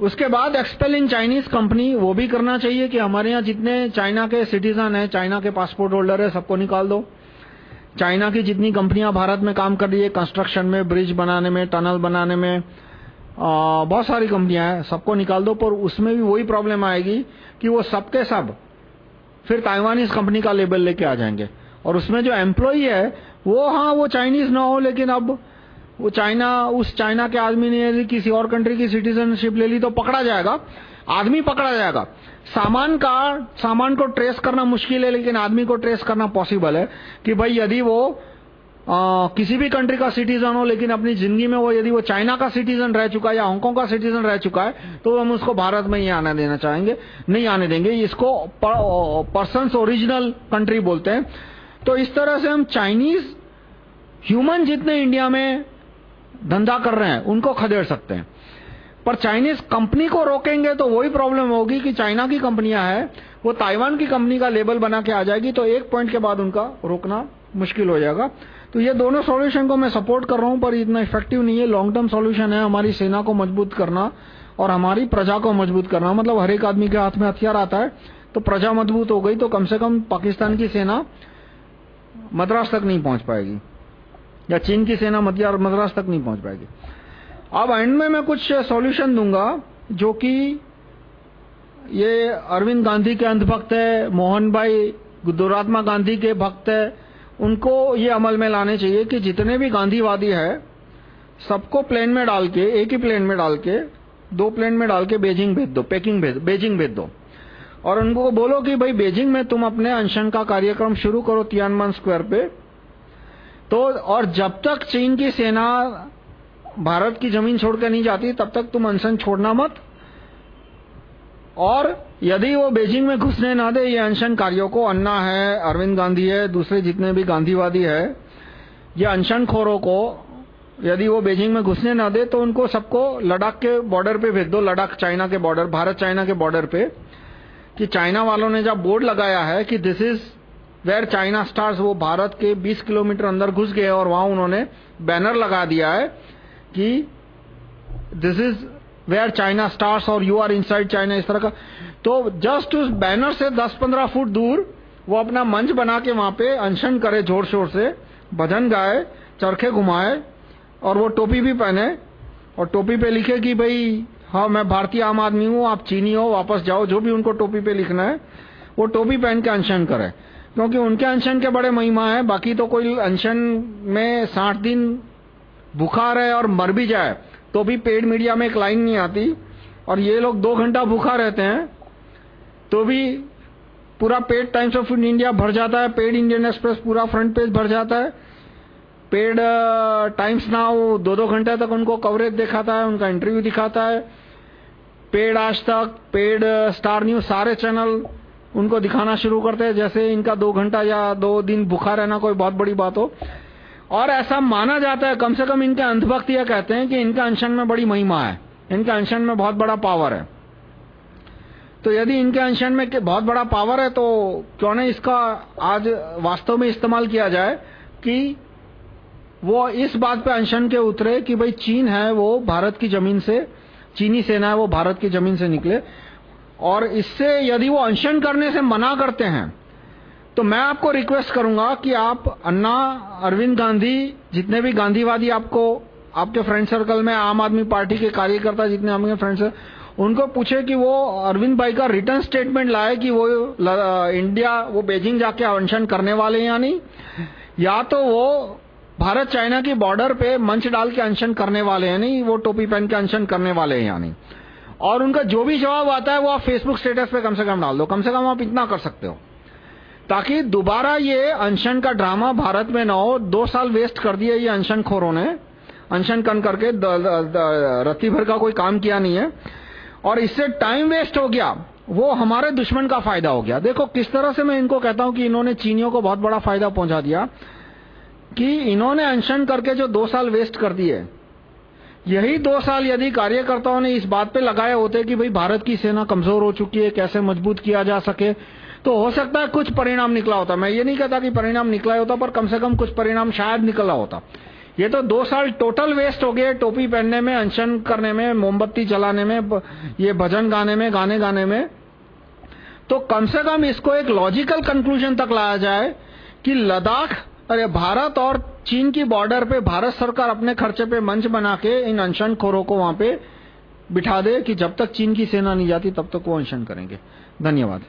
उसके बाद एक्सपेल इन चाइनीज़ कंपनी वो भी करना चाहिए कि हमारे यहाँ जितने चाइना के सिटीजन हैं चाइना के पासपोर्ट होल्डर है, सबको निकाल दो। चाइना की जितनी कंपनियाँ भारत में काम कर रही है कंस्ट्रक्शन में ब्रिज बनाने में टनल बनाने में बहुत सारी कंपनियाँ हैं, सबको निकाल दो, पर उसमें भी वही प्रॉब्लम आएगी कि वो सबके सब फिर ताइवानीज कंपनी का लेबल लेके आ जाएँगे। और उसमें जो एम्प्लॉई है वो हाँ वो चाइनीज़ ना हो लेकिन अब वो चाइना उस चाइना के आदमी ने यदि किसी और कंट्री की सिटीजनशिप ले ली तो पकड़ा जाएगा। आदमी पकड़ा जाएगा। सामान का सामान को ट्रेस करना मुश्किल है लेकिन आदमी को ट्रेस करना पॉसिबल है कि भाई यदि वो आ, किसी भी कंट्री का सिटीजन हो लेकिन अपनी ज़िंदगी में वो यदि वो चाइना का सिटीजन रह चुका है या हांगकांग का सिटीजन रह चुका है तो हम उसको भारत में ही आने देना चाहेंगे नहीं आने देंगे। इसको पर्सन ओरिजिनल कंट्री बोलते हैं। तो इस तरह से हम चाइनीज़ ह्यूमन जितने इंडिया में धंधा कर रहे हैं, उनको खदेड़ सकते हैं। पर चाइनीज़ कंपनी को रोकेंगे तो वही प्रॉब्लम होगी कि चाइना की कंपनियाँ हैं, वो ताइवान की कंपनी का लेबल बना के आ जाएगी तो एक पॉइंट के बाद उनका रोकना मुश्किल हो जाएगा। तो ये दोनों सॉल्यूशन को मैं सपोर्ट कर रहा हूँ, पर इतना इफ़ेक्टिव नहीं है। लॉन्ग टर्म सॉल्यूशन है हमारी सेना को मज़बूत करना और हमारी प्रजा को मज़बूत करना। मतलब हर एक आदमी के हाथ में हथियार आता है तो प्रजा मज़बूत हो गई तो कम से कम पाकिस्तान की सेना मद्रास तक नहीं पहुँच पाएगी। या चीन की सेना मद्रास तक नहीं पहुँच पाएगी। अब एंड में मैं कुछ सॉल्यूशन दूँगा, जो कि ये अरविंद गांधी के अंधभक्त है, मोहन भाई, दुरात्मा गांधी के भक्त है, उनको ये अमल में लाने चाहिए कि जितने भी गांधीवादी है, सबको प्लेन में डाल के, एक ही प्लेन में डाल के, दो प्लेन में डाल के बेजिंग भेज दो पैकिंग भेज बेजिंग भेज दो। और उनको बोलो कि भाई बेजिंग में तुम अपने अनशन का कार्यक्रम शुरू करो तियानमन स्क्वायर पे। तो और जब तक चीन की सेना भारत की ज़मीन छोड़कर नहीं जाती, तब तक तुम अनशन छोड़ना मत। और यदि वो बेजिंग में घुसने ना दे, ये अनशन कार्यों को, अन्ना है, अरविंद गांधी है, दूसरे जितने भी गांधीवादी है, ये अनशन खोरों को, यदि वो बेजिंग में घुसने ना दे तो उनको सबको लद्दाख के बॉर्डर पे भेज दो लद्दाख चाइना के बॉर्डर भारत चाइना के बॉर्डर पे। कि चाइना वालों ने जब बोर्ड लगाया है कि this is where China starts वो भारत के 20 किलोमीटर अंदर घुस गए और वहाँ उन्होंने बैनर लगा दिया है कि this is where China starts और यू आर इनसाइड चाइना इस तरह का। तो जस्ट उस बैनर से 10-15 फुट दूर वो अपना मंच बना के वहाँ पे अनशन करे ज़ोर शोर से, भजन गाए, चरखे घुमाए और वो टोपी भी पहने और टोपी पे लिखे कि भाई हाँ मैं भारतीय आम आदमी हूँ, आप चीनी हो, वापस जाओ, जो भी उनको टोपी पे लिखना है, वो टोपी पहन के अनशन करें। क्योंकि उनके अनशन के बड़े महिमा है, बाकी तो कोई अनशन में साठ दिन भूखा रहे और मर भी जाए तो भी पेड मीडिया में एक लाइन नहीं आती। और ये लोग दो घंटा भूखा रहते हैं तो भी पूरा पेड टाइम्स ऑफ़ इंडिया भर जाता है, पेड इंडियन एक्सप्रेस पूरा फ्रंट पेज भर जाता है। पेड टाइम्स नाउ दो दो घंटे तक उनको कवरेज दिखाता है, उनका इंटरव्यू दिखाता है। Paid Aaj Tak, paid, star news, सारे चैनल उनको दिखाना शुरू करते हैं। जैसे इनका दो घंटा या दो दिन भूखा रहना कोई बहुत बड़ी बात हो। और ऐसा माना जाता है, कम से कम इनके अंधभक्त यह कहते हैं कि इनके अनशन में बड़ी महिमा है। इनके अनशन में बहुत बड़ा पावर है। तो यदि इनके अनशन में बहुत बड़ा पावर है तो क्यों नहीं इसका आज वास्तव में इस्तेमाल किया जाए कि वो इस बात पे अनशन के उतरे कि भाई चीन है वो भारत की ज़मीन से चीनी सेना है, वो भारत की ज़मीन से निकले। और इससे यदि वो अनशन करने से मना करते हैं तो मैं आपको रिक्वेस्ट करूँगा कि आप अन्ना, अरविंद गांधी, जितने भी गांधीवादी आपको, आपके फ्रेंड सर्कल में, आम आदमी पार्टी के कार्यकर्ता जितने आपके फ्रेंड्स हैं, उनको पूछे कि वो अरविंद भाई का रिटर्न स्टेटमेंट लाए कि वो इंडिया वो बेजिंग जाके अनशन करने वाले हैं या नहीं। या तो वो भारत चाइना की बॉर्डर पे मंच डाल के अनशन करने वाले हैं, नहीं, वो टोपी पहन के अनशन करने वाले हैं यानी। और उनका जो भी जवाब आता है वो आप फेसबुक स्टेटस पे कम से कम डाल दो, कम से कम आप इतना कर सकते हो। ताकि दोबारा ये अनशन का ड्रामा भारत में ना हो, दो साल वेस्ट कर दिए ये अनशन खोरों ने। अनशन कर करके रत्ती भर का कोई काम किया नहीं है। और इससे टाइम वेस्ट हो गया, वो हमारे दुश्मन का फ़ायदा हो गया। देखो, किस तरह से मैं इनको कहता हूँ कि इन्होंने चीनियों को बहुत बड़ा फ़ायदा पहुँचा दिया। कि इन्होंने अनशन करके जो दो साल वेस्ट कर दिए। यही दो साल यदि कार्यकर्ताओं ने इस बात पे लगाए होते कि भाई भारत की सेना कमज़ोर हो चुकी है, कैसे मज़बूत किया जा सके तो हो सकता है कुछ परिणाम निकला होता। मैं ये नहीं कहता कि परिणाम निकला होता, पर कम से कम कुछ परिणाम शायद निकला होता। ये तो दो साल टोटल वेस्ट हो गए टोपी पहनने में, अनशन करने में, मोमबत्ती चलाने में ये भजन गाने में, गाने गाने में। तो कम से कम इसको एक लॉजिकल कंक्लूजन तक लाया जाए कि लद्दाख अरे भारत और चीन की बॉर्डर पे भारत सरकार अपने खर्चे पे मंच बना के इन अनशन खोरों को वहाँ पे बिठा दे कि जब तक चीन की सेना नहीं जाती, तब तक वो अनशन करेंगे। धन्यवाद।